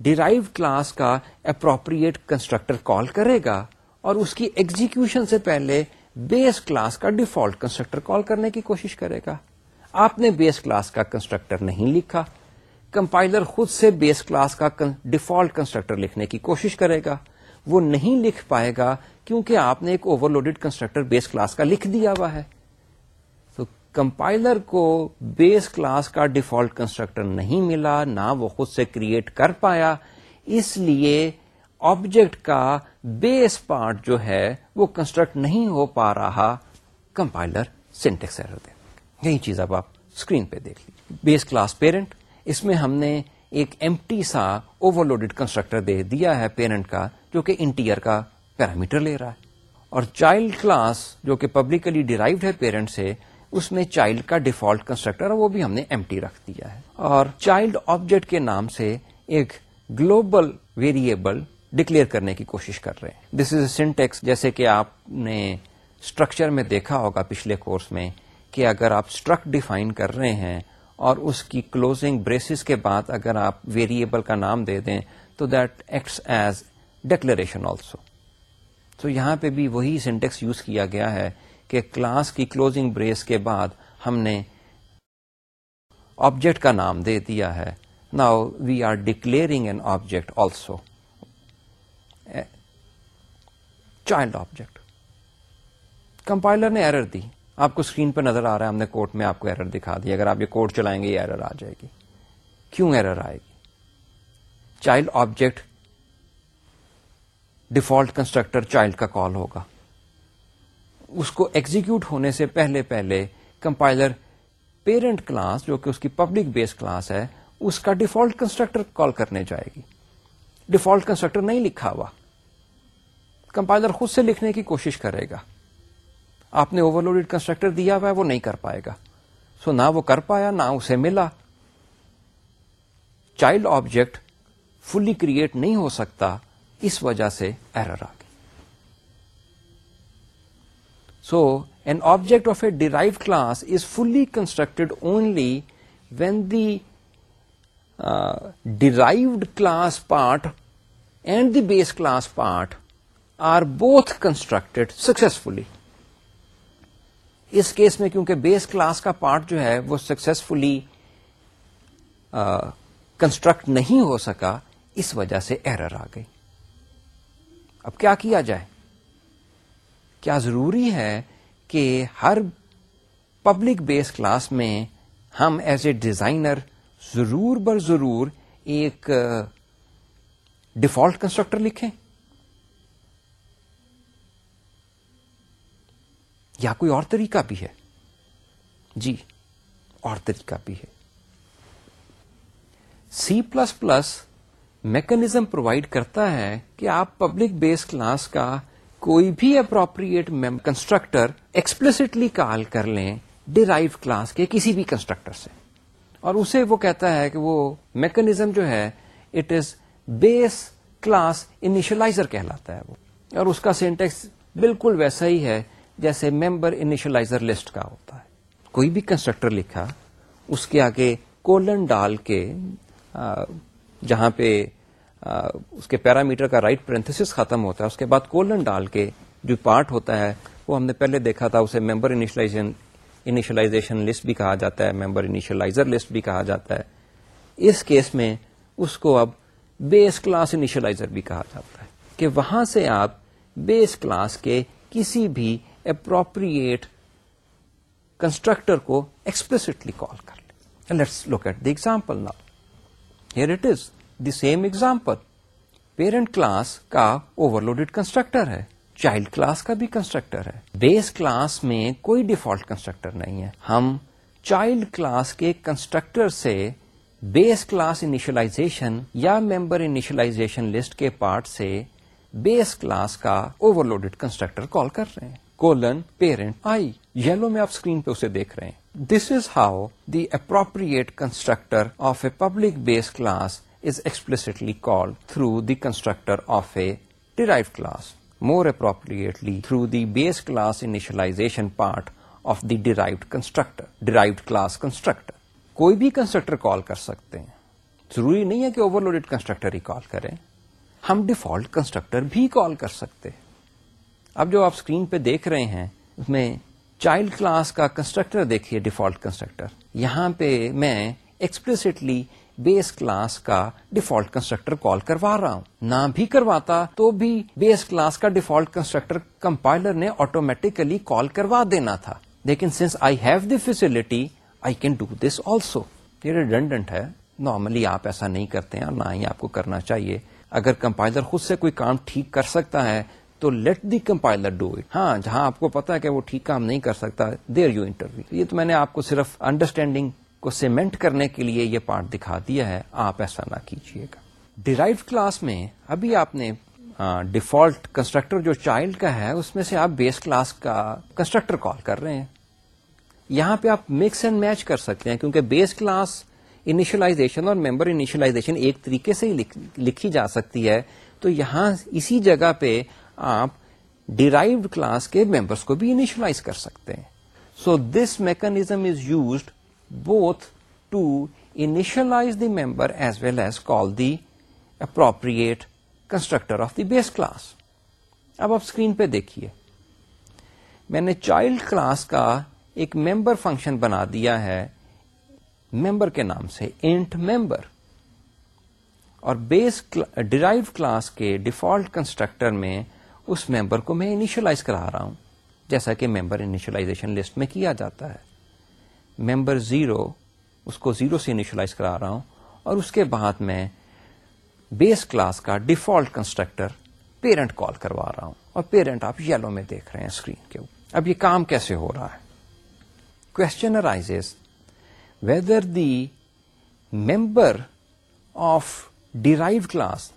ڈیرائیو کلاس کا اپروپریٹ کنسٹرکٹر کال کرے گا اور اس کی ایگزیکشن سے پہلے بیس کلاس کا ڈیفالٹ کنسٹرکٹر کال کرنے کی کوشش کرے گا۔ آپ نے بیس کلاس کا کنسٹرکٹر نہیں لکھا۔ کمپائلر خود سے بیس کلاس کا ڈیفالٹ کنسٹرکٹر لکھنے کی کوشش کرے گا۔ وہ نہیں لکھ پائے گا کیونکہ آپ نے ایک overloaded constructor base class کا لکھ دیا ہوا ہے۔ کمپائلر کو بیس کلاس کا ڈیفالٹ کنسٹرکٹر نہیں ملا، نہ وہ خود سے کریٹ کر پایا، اس لیے آبجیکٹ کا بیس پارٹ جو ہے وہ کنسٹرکٹ نہیں ہو پا رہا۔ کمپائلر سینٹیکس ایرر دے یہی چیز اب آپ اسکرین پہ دیکھ لی بیس کلاس پیرنٹ، اس میں ہم نے ایک ایمٹی سا اوور لوڈیڈ کنسٹرکٹر دے دیا ہے پیرنٹ کا، جو کہ انٹیئر کا پیرامیٹر لے رہا ہے۔ اور چائلڈ کلاس جو کہ پبلکلی ڈیرائیوڈ ہے پیرنٹ سے اس میں چائلڈ کا ڈیفالٹ کنسٹرکٹر وہ بھی ہم نے ایم رکھ دیا ہے۔ اور چائلڈ آبجیکٹ کے نام سے ایک گلوبل ویریبل ڈکلیئر کرنے کی کوشش کر رہے ہیں۔ دس از اے سینٹیکس جیسے کہ آپ نے اسٹرکچر میں دیکھا ہوگا پچھلے کورس میں کہ اگر آپ اسٹرک ڈیفائن کر رہے ہیں اور اس کی کلوزنگ بریسز کے بعد اگر آپ ویریبل کا نام دے دیں تو that acts as declaration also تو یہاں پہ بھی وہی سینٹیکس یوز کیا گیا ہے کہ کلاس کی کلوزنگ بریس کے بعد ہم نے آبجیکٹ کا نام دے دیا ہے۔ Now we are declaring an object also child object compiler نے ایرر دی۔ آپ کو اسکرین پہ نظر آ رہا ہے، ہم نے کوٹ میں آپ کو ایرر دکھا دی۔ اگر آپ یہ کوڈ چلائیں گے، یہ ایرر آ جائے گی۔ کیوں ایرر آئے گی؟ Child object default constructor child کا کال ہوگا۔ اس کو ایگزیکیوٹ ہونے سے پہلے پہلے کمپائلر پیرنٹ کلاس جو کہ اس کی پبلک بیس کلاس ہے، اس کا ڈیفالٹ کنسٹرکٹر کال کرنے جائے گی۔ ڈیفالٹ کنسٹرکٹر نہیں لکھا ہوا۔ کمپائلر خود سے لکھنے کی کوشش کرے گا۔ آپ نے اوور لوڈیڈ کنسٹرکٹر دیا ہوا ہے، وہ نہیں کر پائے گا۔ سو نہ وہ کر پایا، نہ اسے ملا۔ چائلڈ آبجیکٹ فلی کریٹ نہیں ہو سکتا، اس وجہ سے ایرر آ گئی so an object of a derive class is fully constructed only when the derived class part and the base class part are both constructed successfully us case میں کیونکہ بیس کلاس کا پارٹ جو ہے وہ successfully construct uh, نہیں ہو سکا، اس وجہ سے ایرر آ گئی۔ اب کیا کیا جائے؟ کیا ضروری ہے کہ ہر پبلک بیس کلاس میں ہم ایز اے ڈیزائنر ضرور بر ضرور ایک ڈیفالٹ کنسٹرکٹر لکھیں؟ یا کوئی اور طریقہ بھی ہے؟ جی اور طریقہ بھی ہے۔ C plus plus mechanism provide کرتا ہے کہ آپ پبلک بیس کلاس کا کوئی بھی اپروپریٹ کنسٹرکٹر ایکسپلسٹلی کال کر لیں ڈیرائیو کلاس کے کسی بھی کنسٹرکٹر سے۔ اور اسے وہ کہتا ہے کہ وہ میکنیزم جو ہے it is base class initialiser کہلاتا ہے وہ۔ اور اس کا سینٹیکس بالکل ویسا ہی ہے جیسے ممبر انیشلائزر لسٹ کا ہوتا ہے۔ کوئی بھی کنسٹرکٹر لکھا، اس کے آگے کولن ڈال کے جہاں پہ اس کے پیرامیٹر کا رائٹ پرنتھس ختم ہوتا ہے، اس کے بعد کولن ڈال کے جو پارٹ ہوتا ہے، وہ ہم نے پہلے دیکھا تھا، اسے ممبر انیشلائزیشن انیشلائزیشن لسٹ بھی کہا جاتا ہے ممبر انیشلائزر لسٹ بھی کہا جاتا ہے۔ اس کیس میں اس کو اب بیس کلاس انیشلائزر بھی کہا جاتا ہے کہ وہاں سے آپ بیس کلاس کے کسی بھی اپروپریٹ کنسٹرکٹر کو ایکسپلسٹلی کال کر لیں۔ Let's look at the example now here it is the same example. Parent class کا اوور لوڈیڈ کنسٹرکٹر ہے، چائلڈ کلاس کا بھی کنسٹرکٹر ہے۔ بیس کلاس میں کوئی ڈیفالٹ کنسٹرکٹر نہیں ہے۔ ہم چائلڈ کلاس کے کنسٹرکٹر سے بیس کلاس انیشلائزیشن یا ممبر انیشلائزیشن لسٹ کے پارٹ سے بیس کلاس کا اوور لوڈیڈ کنسٹرکٹر کال کر رہے ہیں۔ Colon parent I. یلو میں آپ اسکرین پہ اسے دیکھ رہے ہیں۔ This is how the appropriate constructor of a public base class is explicitly call through the constructor of a derive class more appropriately through the base class initialization part of the derived constructor derived class constructor کوئی بھی constructor call کر سکتے ہیں ضروری نہیں ہے کہ overloaded constructor ہی کال کریں ہم ڈیفالٹ کنسٹرکٹر بھی کال کر سکتے ہیں اب جو آپ اسکرین پہ دیکھ رہے ہیں اس میں چائلڈ کلاس کا کنسٹرکٹر دیکھیے ڈیفالٹ کنسٹرکٹر یہاں پہ میں ایکسپلسٹلی بیس کلاس کا ڈیفالٹ کنسٹرکٹر کال کروا رہا ہوں۔ نہ بھی کرواتا تو بھی بیس کلاس کا ڈیفالٹ کنسٹرکٹر کمپائلر نے آٹومیٹیکلی کال کروا دینا تھا۔ لیکن since I have the facility I can do this also یہ ریڈنڈنٹ ہے۔ نارملی آپ ایسا نہیں کرتے ہیں اور نہ ہی آپ کو کرنا چاہیے۔ اگر کمپائلر خود سے کوئی کام ٹھیک کر سکتا ہے تو let the compiler do it ہاں جہاں آپ کو پتا ہے کہ وہ ٹھیک کام نہیں کر سکتا دیر یو انٹرویو یہ تو میں نے آپ کو صرف انڈرسٹینڈنگ کو سیمنٹ کرنے کے لیے یہ پارٹ دکھا دیا ہے، آپ ایسا نہ کیجیے گا۔ ڈیرائیو کلاس میں ابھی آپ نے ڈیفالٹ کنسٹرکٹر جو چائلڈ کا ہے، اس میں سے آپ بیس کلاس کا کنسٹرکٹر کال کر رہے ہیں۔ یہاں پہ آپ مکس اینڈ میچ کر سکتے ہیں، کیونکہ بیس کلاس انیشلائزیشن اور ممبر انیشلائزیشن ایک طریقے سے ہی لکھی جا سکتی ہے۔ تو یہاں اسی جگہ پہ آپ ڈیرائیوڈ کلاس کے ممبرس کو بھی انیشلائز کر سکتے ہیں۔ So this mechanism is used both to initialize the member as well as call the appropriate constructor of the base class. اب آپ اسکرین پہ دیکھیے۔ میں نے چائلڈ کلاس کا ایک ممبر فنکشن بنا دیا ہے۔ ممبر کے نام سے انٹ ممبر اور بیس ڈیرائیو کلاس کے ڈیفالٹ کنسٹرکٹر میں اس ممبر کو میں انیشلائز کرا رہا ہوں۔ جیسا کہ ممبر انیشلائزیشن لسٹ میں کیا جاتا ہے۔ ممبر زیرو، اس کو زیرو سے انیشلائز کرا رہا ہوں اور اس کے بعد میں بیس کلاس کا ڈیفالٹ کنسٹرکٹر پیرنٹ کال کروا رہا ہوں اور پیرنٹ آپ یلو میں دیکھ رہے ہیں اسکرین کے اوپر۔ اب یہ کام کیسے ہو رہا ہے؟ Question arise whether the member of derive class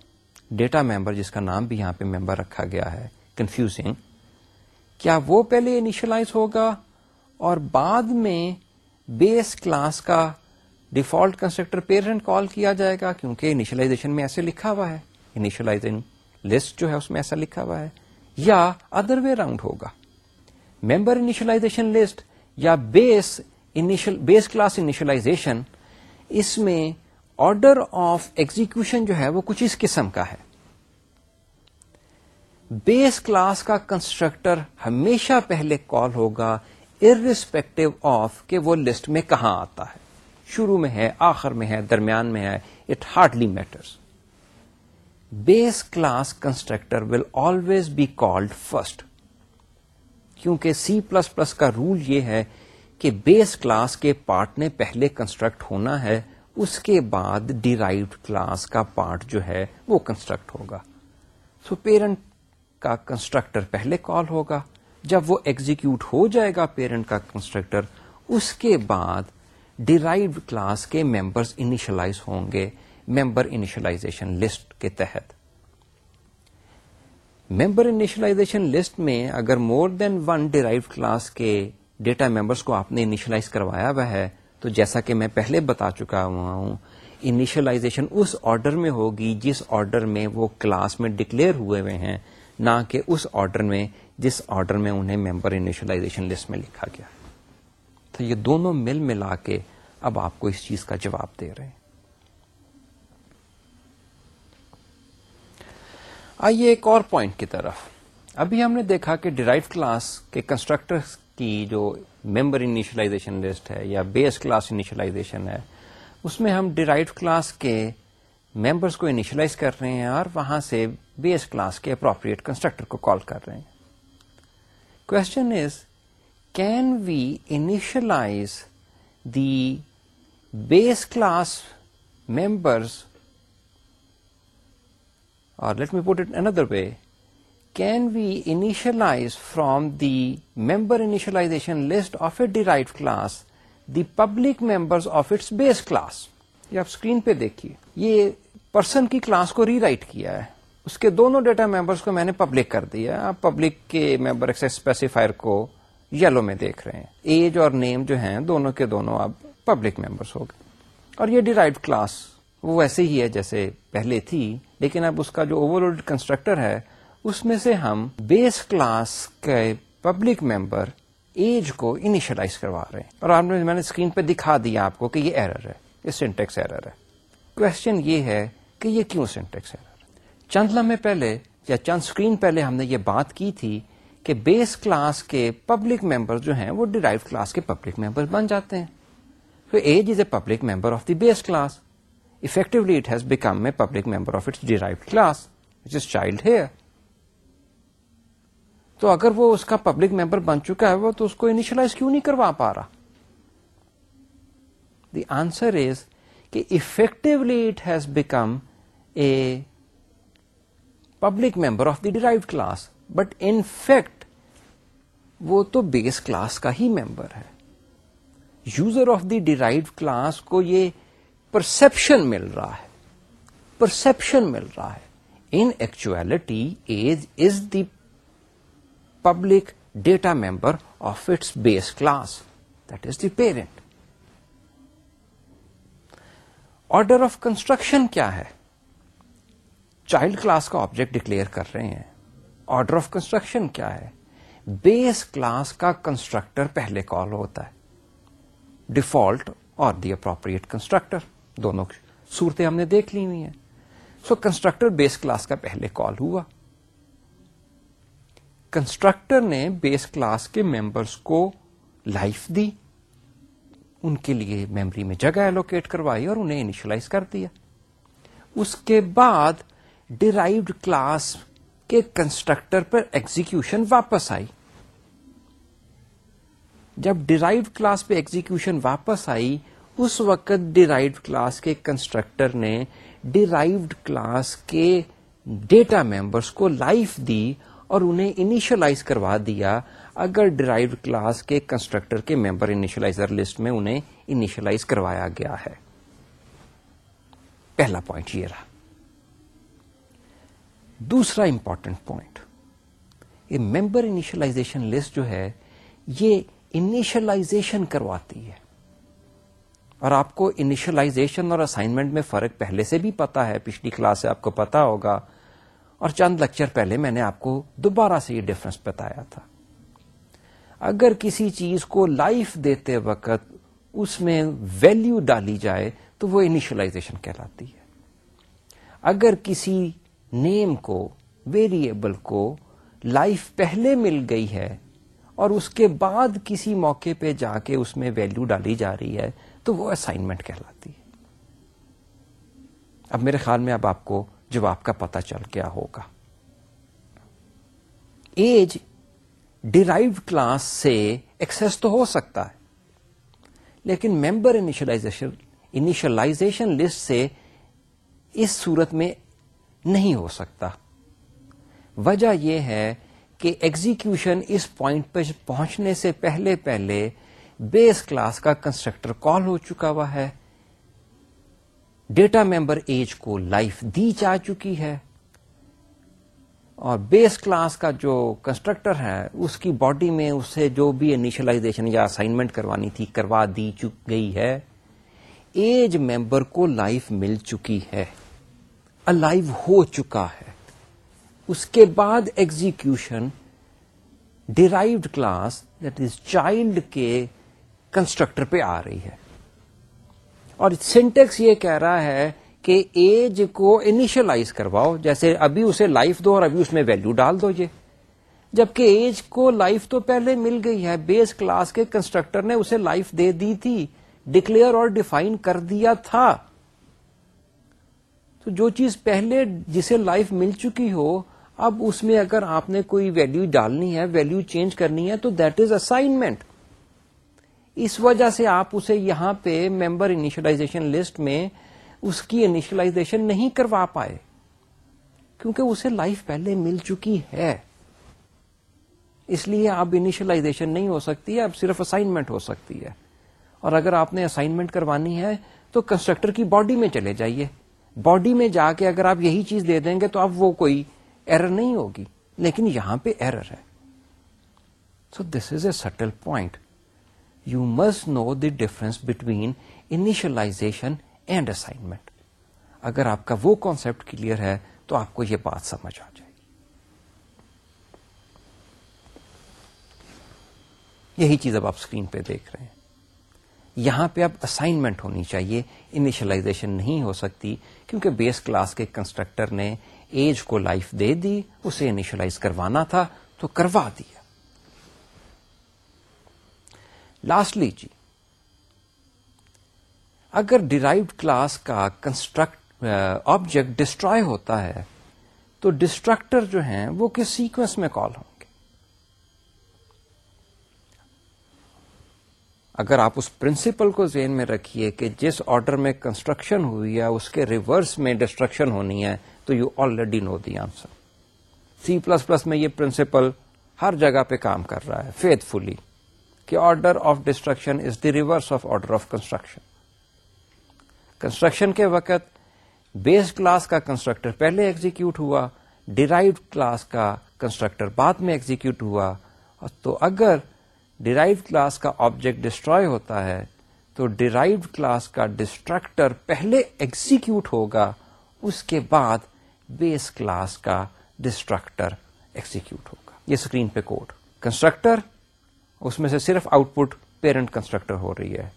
data member جس کا نام بھی یہاں پہ ممبر رکھا گیا ہے کنفیوزنگ کیا وہ پہلے انیشلائز ہوگا اور بعد میں بیس کلاس کا ڈیفالٹ کنسٹرکٹر پیرنٹ کال کیا جائے گا، کیونکہ انیشلائزیشن میں ایسے لکھا ہوا ہے۔ انیشلائزنگ لسٹ جو ہے اس میں ایسا لکھا ہوا ہے۔ یا ادر وے راؤنڈ ہوگا۔ ممبر انیشلائزیشن لسٹ یا base initial base class initialisation اس میں آرڈر آف ایگزیکشن جو ہے وہ کچھ اس قسم کا ہے۔ بیس کلاس کا کنسٹرکٹر ہمیشہ پہلے کال ہوگا۔ ارسپیکٹو آف کہ وہ لسٹ میں کہاں آتا ہے۔ شروع میں ہے، آخر میں ہے، درمیان میں ہے۔ It hardly matters base class constructor will always be called first کیونکہ سی پلس پلس کا رول یہ ہے کہ بیس کلاس کے پارٹ نے پہلے کنسٹرکٹ ہونا ہے، اس کے بعد ڈیرائیوڈ کلاس کا پارٹ جو ہے وہ کنسٹرکٹ ہوگا۔ سو پیرنٹ کا کنسٹرکٹر پہلے کال ہوگا۔ جب وہ ایگزیکیوٹ ہو جائے گا پیرنٹ کا کنسٹرکٹر اس کے بعد ڈیرائیوڈ کلاس کے ممبرس انیشلائز ہوں گے ممبر انیشلائزیشن لسٹ کے تحت۔ ممبر انیشلائزیشن لسٹ میں اگر more than one derive class کے ڈیٹا ممبرس کو آپ نے انیشلائز کروایا ہوا ہے، تو جیسا کہ میں پہلے بتا چکا ہوا ہوں انیشلائزیشن اس آرڈر میں ہوگی جس آرڈر میں وہ کلاس میں ڈکلیئر ہوئے ہوئے ہیں۔ نہ کہ اس آرڈر میں، جس آرڈر میں انہیں ممبر انیشلائزیشن لسٹ میں لکھا گیا۔ تو یہ دونوں مل ملا کے اب آپ کو اس چیز کا جواب دے رہے ہیں۔ آئیے ایک اور پوائنٹ کی طرف۔ ابھی ہم نے دیکھا کہ ڈیرائیو کلاس کے کنسٹرکٹر کی جو ممبر انیشلائزیشن لسٹ ہے یا بیس کلاس انیشلائزیشن ہے، اس میں ہم ڈیرائیو کلاس کے ممبرس کو انیشلائز کر رہے ہیں اور وہاں سے بیس کلاس کے اپروپریٹ کنسٹرکٹر کو کال کر رہے ہیں۔ Question is can we initialise the base class members اور let me put it in other way can we initialise from the member initialisation list of a derive class the public members of its base class یہ آپ screen پہ دیکھیے۔ یہ person کی class کو rewrite کیا ہے۔ اس کے دونوں ڈیٹا ممبرس کو میں نے پبلک کر دیا آپ پبلک کے ممبر اسپیسیفائر کو یلو میں دیکھ رہے ہیں۔ ایج اور نیم جو ہیں، دونوں کے دونوں اب پبلک ممبرس ہو گئے۔ اور یہ ڈیرائیوڈ کلاس وہ ویسے ہی ہے جیسے پہلے تھی، لیکن اب اس کا جو اوور کنسٹرکٹر ہے، اس میں سے ہم بیس کلاس کے پبلک ممبر ایج کو انیشلائز کروا رہے ہیں۔ اور آپ نے، میں نے اسکرین پہ دکھا دیا آپ کو کہ یہ ایرر ہے، یہ سینٹیکس ایرر ہے۔ کوشچن یہ ہے کہ یہ کیوں سینٹیکس ایرر ہے؟ چند لمحے پہلے یا چند اسکرین پہلے ہم نے یہ بات کی تھی کہ بیس کلاس کے پبلک ممبر جو ہیں وہ ڈیرائیو کلاس کے پبلک ممبر بن جاتے ہیں۔ تو age is a public member of the base class effectively it has become a public member of its derived class, which is child here. تو اگر وہ اس کا پبلک ممبر بن چکا ہے وہ تو اس کو انیشلائز کیوں نہیں کروا پا رہا؟ دی آنسر از کہ effectively it has become a public member of the derive class but in fact وہ تو بیس کلاس کا ہی ممبر ہے. User of the derive class کو یہ پرسپشن مل رہا ہے. پرسپشن مل رہا ہے. In actuality age is the public data member of its base class that is the parent order of construction کیا ہے؟ چائلڈ کلاس کا آبجیکٹ ڈکلیئر کر رہے ہیں۔ آرڈر آف کنسٹرکشن کیا ہے؟ بیس کلاس کا کنسٹرکٹر پہلے کال ہوتا ہے۔ ڈیفالٹ اور دی اپروپریٹ کنسٹرکٹر دونوں صورتیں ہم نے دیکھ لی ہوئی ہیں۔ سو کنسٹرکٹر بیس کلاس کا پہلے کال ہوا۔ کنسٹرکٹر نے بیس کلاس کے ممبرس کو لائف دی۔ ان کے لیے میموری میں جگہ ایلوکیٹ کروائی اور انہیں انیشلائز کر دیا۔ اس کے بعد ڈیرائیوڈ کلاس کے کنسٹرکٹر پر ایگزیکشن واپس آئی۔ جب ڈیرائیوڈ کلاس پہ ایگزیکشن واپس آئی، اس وقت ڈیرائیوڈ کلاس کے کنسٹرکٹر نے ڈیرائیوڈ کلاس کے ڈیٹا ممبرس کو لائف دی اور انہیں انیشلائز کروا دیا۔ اگر ڈرائیو کلاس کے کنسٹرکٹر کے ممبر انیشلائزر لسٹ میں انہیں انیشلائز کروایا گیا ہے۔ پہلا پوائنٹ یہ رہا۔ دوسرا امپورٹنٹ پوائنٹ یہ ممبر انیشلائزیشن لسٹ جو ہے، یہ انیشلائزیشن کرواتی ہے. اور آپ کو انیشلائزیشن اور اسائنمنٹ میں فرق پہلے سے بھی پتا ہے، پچھلی کلاس سے آپ کو پتا ہوگا۔ اور چند لیکچر پہلے میں نے آپ کو دوبارہ سے یہ ڈفرنس بتایا تھا۔ اگر کسی چیز کو لائف دیتے وقت اس میں ویلیو ڈالی جائے، تو وہ انیشلائزیشن کہلاتی ہے۔ اگر کسی نیم کو ویریبل کو لائف پہلے مل گئی ہے اور اس کے بعد کسی موقع پہ جا کے اس میں ویلیو ڈالی جا رہی ہے، تو وہ اسائنمنٹ کہلاتی ہے۔ اب میرے خیال میں اب آپ کو جواب کا پتہ چل کیا ہوگا۔ ایج ڈیرائیو کلاس سے ایکسس تو ہو سکتا ہے، لیکن ممبر انیشلائزیشن انیشلائزیشن لسٹ سے اس صورت میں نہیں ہو سکتا۔ وجہ یہ ہے کہ ایگزیکشن اس پوائنٹ پہ پہنچنے سے پہلے پہلے بیس کلاس کا کنسٹرکٹر کال ہو چکا ہوا ہے۔ ڈیٹا ممبر ایج کو لائف دی جا چکی ہے۔ اور بیس کلاس کا جو کنسٹرکٹر ہے، اس کی باڈی میں اسے جو بھی انیشلائزیشن یا اسائنمنٹ کروانی تھی، کروا دی چک، گئی ہے۔ ایج ممبر کو لائف مل چکی ہے۔ الائیو ہو چکا ہے۔ اس کے بعد execution derived class that is child کے کنسٹرکٹر پہ آ رہی ہے۔ اور سینٹیکس یہ کہہ رہا ہے کہ ایج کو انیشلائز کرواؤ، جیسے ابھی اسے لائف دو اور ابھی اس میں ویلو ڈال دو یہ۔ جبکہ ایج کو لائف تو پہلے مل گئی ہے بیس کلاس کے کنسٹرکٹر نے اسے لائف دے دی تھی ڈکلیئر اور ڈیفائن کر دیا تھا۔ تو جو چیز پہلے جسے لائف مل چکی ہو، اب اس میں اگر آپ نے کوئی ویلو ڈالنی ہے ویلو چینج کرنی ہے، تو دیٹ از اسائنمنٹ اس وجہ سے آپ اسے یہاں پہ ممبر انیشلائزیشن لسٹ میں اس کی انیشلائزیشن نہیں کروا پائے۔ کیونکہ اسے لائف پہلے مل چکی ہے۔ اس لیے اب انیشلائزیشن نہیں ہو سکتی، اب صرف اسائنمنٹ ہو سکتی ہے۔ اور اگر آپ نے اسائنمنٹ کروانی ہے، تو کنسٹرکٹر کی باڈی میں چلے جائیے۔ باڈی میں جا کے اگر آپ یہی چیز دے دیں گے تو اب وہ کوئی ایرر نہیں ہوگی۔ لیکن یہاں پہ ایرر ہے۔ So this is a subtle point you must know the difference between initialisation and assignment اگر آپ کا وہ کانسپٹ کلیئر ہے تو آپ کو یہ بات سمجھ آ جائے۔ گی یہی چیز اب آپ اسکرین پہ دیکھ رہے ہیں۔ یہاں پہ اب اسائنمنٹ ہونی چاہیے۔ انیشلائزیشن نہیں ہو سکتی کیونکہ بیس کلاس کے کنسٹرکٹر نے ایج کو لائف دے دی، اسے انیشلائز کروانا تھا، تو کروا دیا۔ لاسٹلی جی اگر ڈیرائیوڈ کلاس کا کنسٹرکٹ آبجیکٹ ڈسٹروائے ہوتا ہے، تو ڈسٹرکٹر جو ہیں، وہ کس سیکوینس میں کال ہوں گے اگر آپ اس پرنسپل کو ذہن میں رکھیے کہ جس آرڈر میں کنسٹرکشن ہوئی ہے، اس کے ریورس میں ڈسٹرکشن ہونی ہے، تو you already know the answer C plus plus میں یہ پرنسپل ہر جگہ پہ کام کر رہا ہے فیتھ فلی کہ order of destruction is the reverse of order of construction construction کے وقت بیس کلاس کا کنسٹرکٹر پہلے ایگزیکیوٹ ہوا ڈیرائیوڈ کلاس کا کنسٹرکٹر بعد میں ایگزیکیوٹ ہوا، تو اگر ڈیرائیوڈ کلاس کا آبجیکٹ ڈسٹروائے ہوتا ہے، تو ڈیرائیوڈ کلاس کا ڈسٹرکٹر پہلے ایگزیکیوٹ ہوگا، اس کے بعد بیس کلاس کا ڈسٹرکٹر ایگزیکیوٹ ہوگا۔ یہ اسکرین پہ کوڈ۔ کنسٹرکٹر، اس میں سے صرف آؤٹ پٹ پیرنٹ کنسٹرکٹر ہو رہی ہے۔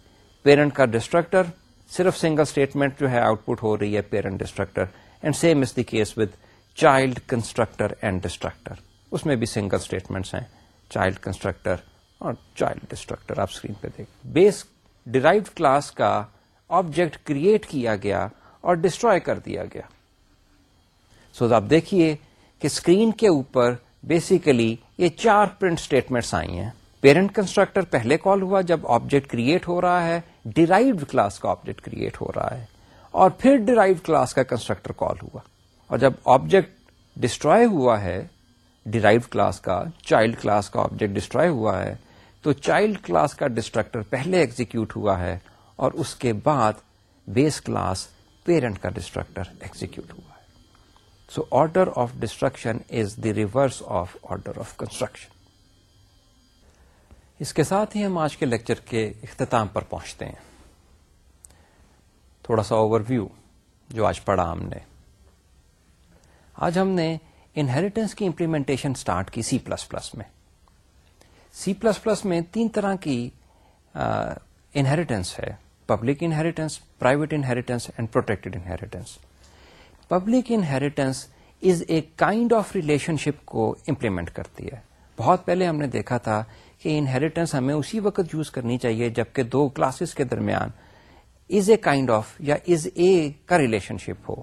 پیرنٹ کا ڈسٹرکٹر، صرف سنگل اسٹیٹمنٹ جو ہے آؤٹ پٹ ہو رہی ہے parent destructor and same is the case with child constructor and destructor اس میں بھی سنگل اسٹیٹمنٹس ہیں۔ چائلڈ کنسٹرکٹر اور چائلڈ ڈسٹرکٹر آپ اسکرین پہ دیکھ. بیس ڈرائیوڈ کلاس کا آبجیکٹ کریٹ کیا گیا اور ڈسٹروائے کر دیا گیا. سو so آپ دیکھیے کہ اسکرین کے اوپر بیسیکلی یہ چار پرنٹ اسٹیٹمنٹس آئی ہیں. پیرنٹ کنسٹرکٹر پہلے کال ہوا جب آبجیکٹ کریٹ ہو رہا ہے ڈیرائیوڈ کلاس کا آبجیکٹ کریٹ ہو رہا ہے، اور پھر ڈیرائیو کلاس کا کنسٹرکٹر کال ہوا. اور جب آبجیکٹ ڈسٹروائے ہوا ہے ڈیرائیو کلاس کا چائلڈ کلاس کا آبجیکٹ ڈسٹروائے ہوا ہے، تو چائلڈ کلاس کا ڈسٹرکٹر پہلے ایگزیکیوٹ ہوا ہے اور اس کے بعد بیس کلاس پیرنٹ کا ڈسٹرکٹر ایگزیکیوٹ ہوا ہے. So order of destruction is the reverse of order of construction اس کے ساتھ ہی ہم آج کے لیکچر کے اختتام پر پہنچتے ہیں. تھوڑا سا اوور ویو جو آج پڑھا ہم نے. آج ہم نے انہیریٹنس کی امپلیمنٹیشن اسٹارٹ کی سی پلس پلس میں۔ سی پلس پلس میں تین طرح کی انہیریٹنس ہے۔ Public inheritance private inheritance and protected inheritance public inheritance is a kind of relationship کو امپلیمنٹ کرتی ہے۔ بہت پہلے ہم نے دیکھا تھا کہ انہیریٹنس ہمیں اسی وقت یوز کرنی چاہیے جبکہ دو کلاسز کے درمیان از اے کائنڈ آف یا از اے کا relationship who.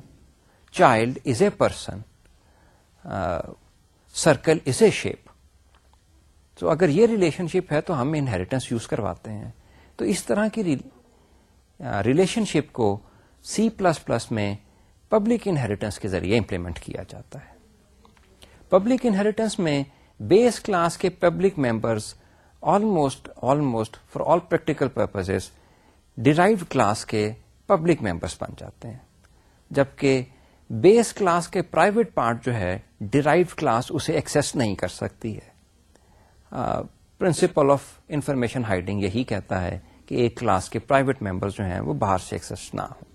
Child is a person circle is a shape تو اگر یہ ریلیشن شپ ہے تو ہم انہیریٹنس یوز کرواتے ہیں۔ تو اس طرح کی ریلیشن شپ کو سی پلس پلس میں پبلک انہیریٹنس کے ذریعے امپلیمنٹ کیا جاتا ہے۔ پبلک انہیریٹنس میں بیس کلاس کے public members almost almost for all practical purpose derive class کے پبلک ممبرس بن جاتے ہیں۔ جبکہ بیس کلاس کے پرائیویٹ پارٹ جو ہے ڈیرائیو کلاس اسے ایکسس نہیں کر سکتی ہے۔ پرنسپل آف انفارمیشن ہائڈنگ یہی کہتا ہے کہ ایک کلاس کے پرائیویٹ ممبر جو ہیں، وہ باہر سے ایکسس نہ ہو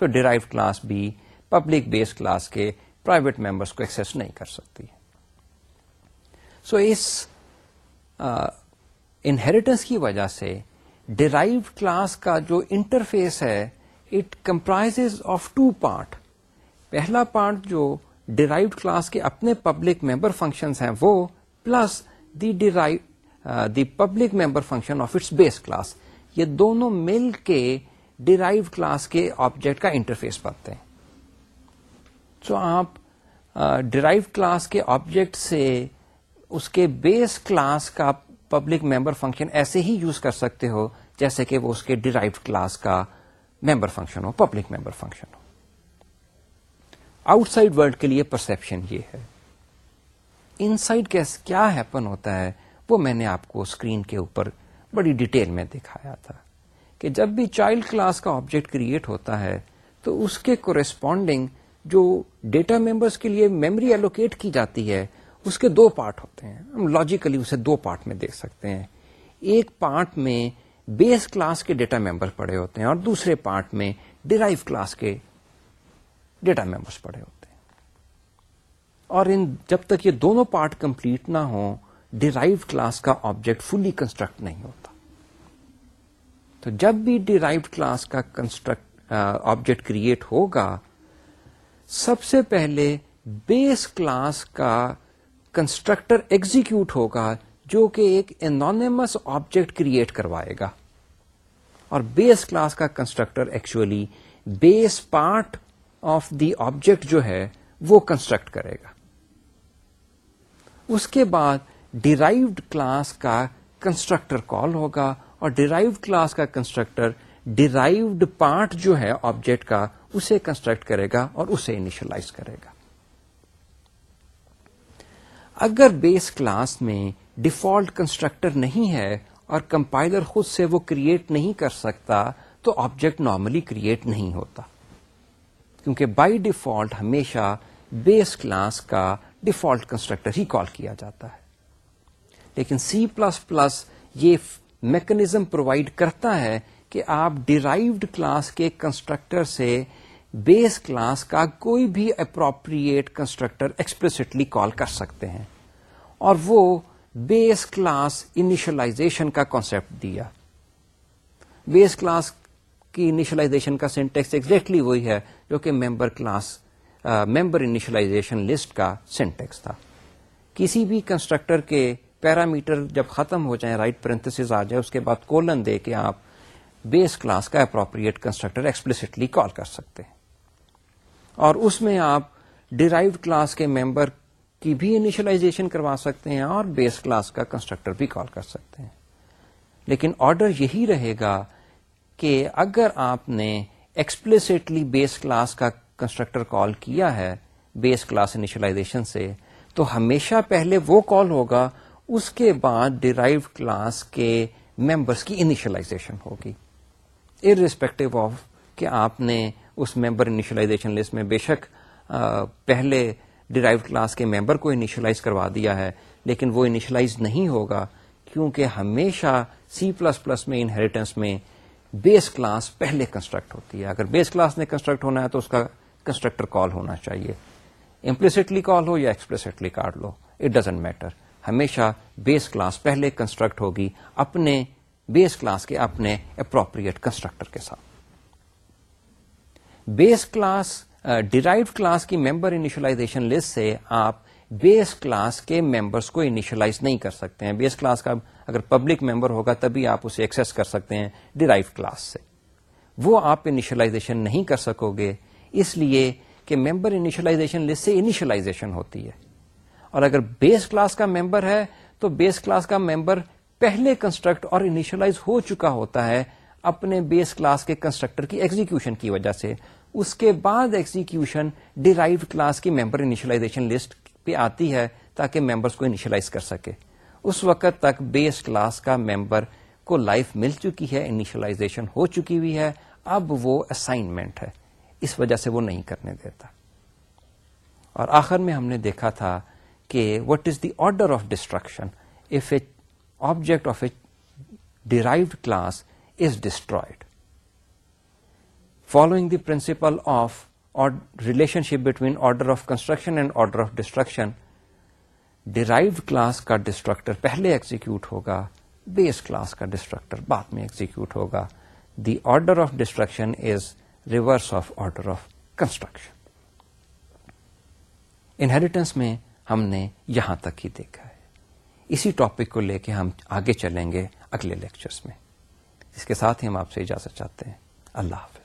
سو ڈیرائیو کلاس بھی پبلک بیس کلاس کے پرائیویٹ ممبرس کو ایکسس نہیں کر سکتی سو so اس انہیریٹنس کی وجہ سے ڈیرائیو کلاس کا جو انٹرفیس ہے it comprise of two part پہلا پارٹ جو ڈیرائیو کلاس کے اپنے پبلک ممبر فنکشن ہیں وہ plus the derive the public member function of its base class یہ دونوں مل کے ڈیرائیو کلاس کے آبجیکٹ کا انٹرفیس بنتے ہیں. تو آپ ڈیرائیو کلاس کے آبجیکٹ سے اس کے بیس کلاس کا پبلک ممبر فنکشن ایسے ہی یوز کر سکتے ہو جیسے کہ وہ اس کے ڈیرائیو کلاس کا ممبر فنکشن ہو پبلک ممبر فنکشن ہو. آؤٹ سائڈ ورلڈ کے لیے پرسپشن یہ ہے۔ ان سائڈ کیا ہیپن ہوتا ہے وہ میں نے آپ کو اسکرین کے اوپر بڑی ڈیٹیل میں دکھایا تھا کہ جب بھی چائلڈ کلاس کا آبجیکٹ کریٹ ہوتا ہے تو اس کے کورسپونڈنگ جو ڈیٹا ممبرس کے لیے میموری ایلوکیٹ کی جاتی ہے، اس کے دو پارٹ ہوتے ہیں۔ ہم لاجیکلی اسے دو پارٹ میں دیکھ سکتے ہیں۔ ایک پارٹ میں بیس کلاس کے ڈیٹا ممبر پڑے ہوتے ہیں اور دوسرے پارٹ میں ڈیرائیو کلاس کے ڈیٹا ممبرس پڑے ہوتے ہیں۔ اور ان جب تک یہ دونوں پارٹ کمپلیٹ نہ ہو ڈیرائیو کلاس کا آبجیکٹ فلی کنسٹرکٹ نہیں ہوتا۔ تو جب بھی ڈیرائیو کلاس کا کنسٹرکٹ آبجیکٹ کریٹ ہوگا، سب سے پہلے بیس کلاس کا کنسٹرکٹر ایگزیکیوٹ ہوگا، جو کہ ایک انانیمس آبجیکٹ کریٹ کروائے گا۔ اور بیس کلاس کا constructor actually base part of the object جو ہے وہ کنسٹرکٹ کرے گا۔ اس کے بعد ڈیرائیوڈ کلاس کا کنسٹرکٹر کال ہوگا اور ڈیرائیوڈ کلاس کا کنسٹرکٹر ڈیرائیوڈ پارٹ جو ہے آبجیکٹ کا اسے کنسٹرکٹ کرے گا اور اسے انیشلائز کرے گا۔ اگر بیس کلاس میں ڈیفالٹ کنسٹرکٹر نہیں ہے اور کمپائلر خود سے وہ کریٹ نہیں کر سکتا تو آبجیکٹ نارملی کریٹ نہیں ہوتا۔ کیونکہ بائی ڈیفالٹ ہمیشہ بیس کلاس کا ڈیفالٹ کنسٹرکٹر ہی کال کیا جاتا ہے۔ لیکن سی پلس پلس یہ میکنیزم پرووائڈ کرتا ہے کہ آپ ڈیرائیوڈ کلاس کے کنسٹرکٹر سے بیس کلاس کا کوئی بھی اپروپریٹ کنسٹرکٹر ایکسپلسٹلی کال کر سکتے ہیں۔ اور وہ بیس کلاس انیشلائزیشن کا کانسیپٹ دیا۔ بیس کلاس کی انیشلائزیشن کا سینٹیکس ایگزیکٹلی وہی ہے جو کہ member class member initialisation list کا سینٹیکس تھا۔ کسی بھی کنسٹرکٹر کے پیرامیٹر جب ختم ہو جائیں رائٹ پرنتس آ جائے، اس کے بعد کولن دے کے آپ بیس کلاس کا اپروپریٹ کنسٹرکٹر ایکسپلسٹلی کال کر سکتے ہیں۔ اور اس میں آپ ڈیرائیو کلاس کے ممبر کی بھی انیشلائزیشن کروا سکتے ہیں اور بیس کلاس کا کنسٹرکٹر بھی کال کر سکتے ہیں۔ لیکن آرڈر یہی رہے گا کہ اگر آپ نے ایکسپلسٹلی بیس کلاس کا کنسٹرکٹر کال کیا ہے بیس کلاس انیشلائزیشن سے، تو ہمیشہ پہلے وہ کال ہوگا، اس کے بعد ڈیرائیو کلاس کے ممبرس کی انیشلائزیشن ہوگی۔ ارسپیکٹو آف کہ آپ نے اس ممبر انیشلائزیشن لسٹ میں بے شک پہلے ڈیرائیو کلاس کے ممبر کو انیشلائز کروا دیا ہے، لیکن وہ انیشلائز نہیں ہوگا، کیونکہ ہمیشہ سی پلس پلس میں انہیریٹنس میں بیس کلاس پہلے کنسٹرکٹ ہوتی ہے۔ اگر بیس کلاس نے کنسٹرکٹ ہونا ہے تو اس کا کنسٹرکٹر کال ہونا چاہیے۔ امپلسٹلی کال ہو یا ایکسپلسٹلی کال لو اٹ ڈزنٹ میٹر ہمیشہ بیس کلاس پہلے کنسٹرکٹ ہوگی، اپنے بیس کلاس کے اپنے اپروپریٹ کنسٹرکٹر کے ساتھ۔ بیس کلاس ڈیرائیو کلاس کی ممبر انیشلائزیشن لسٹ سے آپ بیس کلاس کے ممبرس کو انیشلائز نہیں کر سکتے ہیں۔ بیس کلاس کا اگر پبلک ممبر ہوگا تبھی آپ اسے ایکسس کر سکتے ہیں ڈیرائیو کلاس سے۔ وہ آپ انیشلائزیشن نہیں کر سکو گے اس لیے کہ ممبر انیشلائزیشن لسٹ سے انیشلائزیشن ہوتی ہے۔ اور اگر بیس کلاس کا ممبر ہے، تو بیس کلاس کا ممبر پہلے کنسٹرکٹ اور انیشلائز ہو چکا ہوتا ہے اپنے بیس کلاس کے کنسٹرکٹر کی ایگزیکشن کی وجہ سے۔ اس کے بعد ایگزیکشن ڈیرائیو کلاس کی ممبر انیشلائزیشن لسٹ پہ آتی ہے تاکہ ممبرس کو انیشلائز کر سکے۔ اس وقت تک بیس کلاس کا ممبر کو لائف مل چکی ہے انیشلائزیشن ہو چکی ہوئی ہے۔ اب وہ اسائنمنٹ ہے۔ اس وجہ سے وہ نہیں کرنے دیتا۔ اور آخر میں ہم نے دیکھا تھا کہ what is the order of destruction of a object of a derived class is destroyed following the principle of relationship between order of construction and order of destruction derived class کا ڈسٹرکٹر پہلے execute ہوگا base class کا destructor بعد میں execute ہوگا. The order of destruction is reverse of order of construction inheritance میں ہم نے یہاں تک ہی دیکھا ہے. اسی ٹاپک کو لے کے ہم آگے چلیں گے اگلے لیکچرز میں. اس کے ساتھ ہی ہم آپ سے اجازت چاہتے ہیں. اللہ حافظ.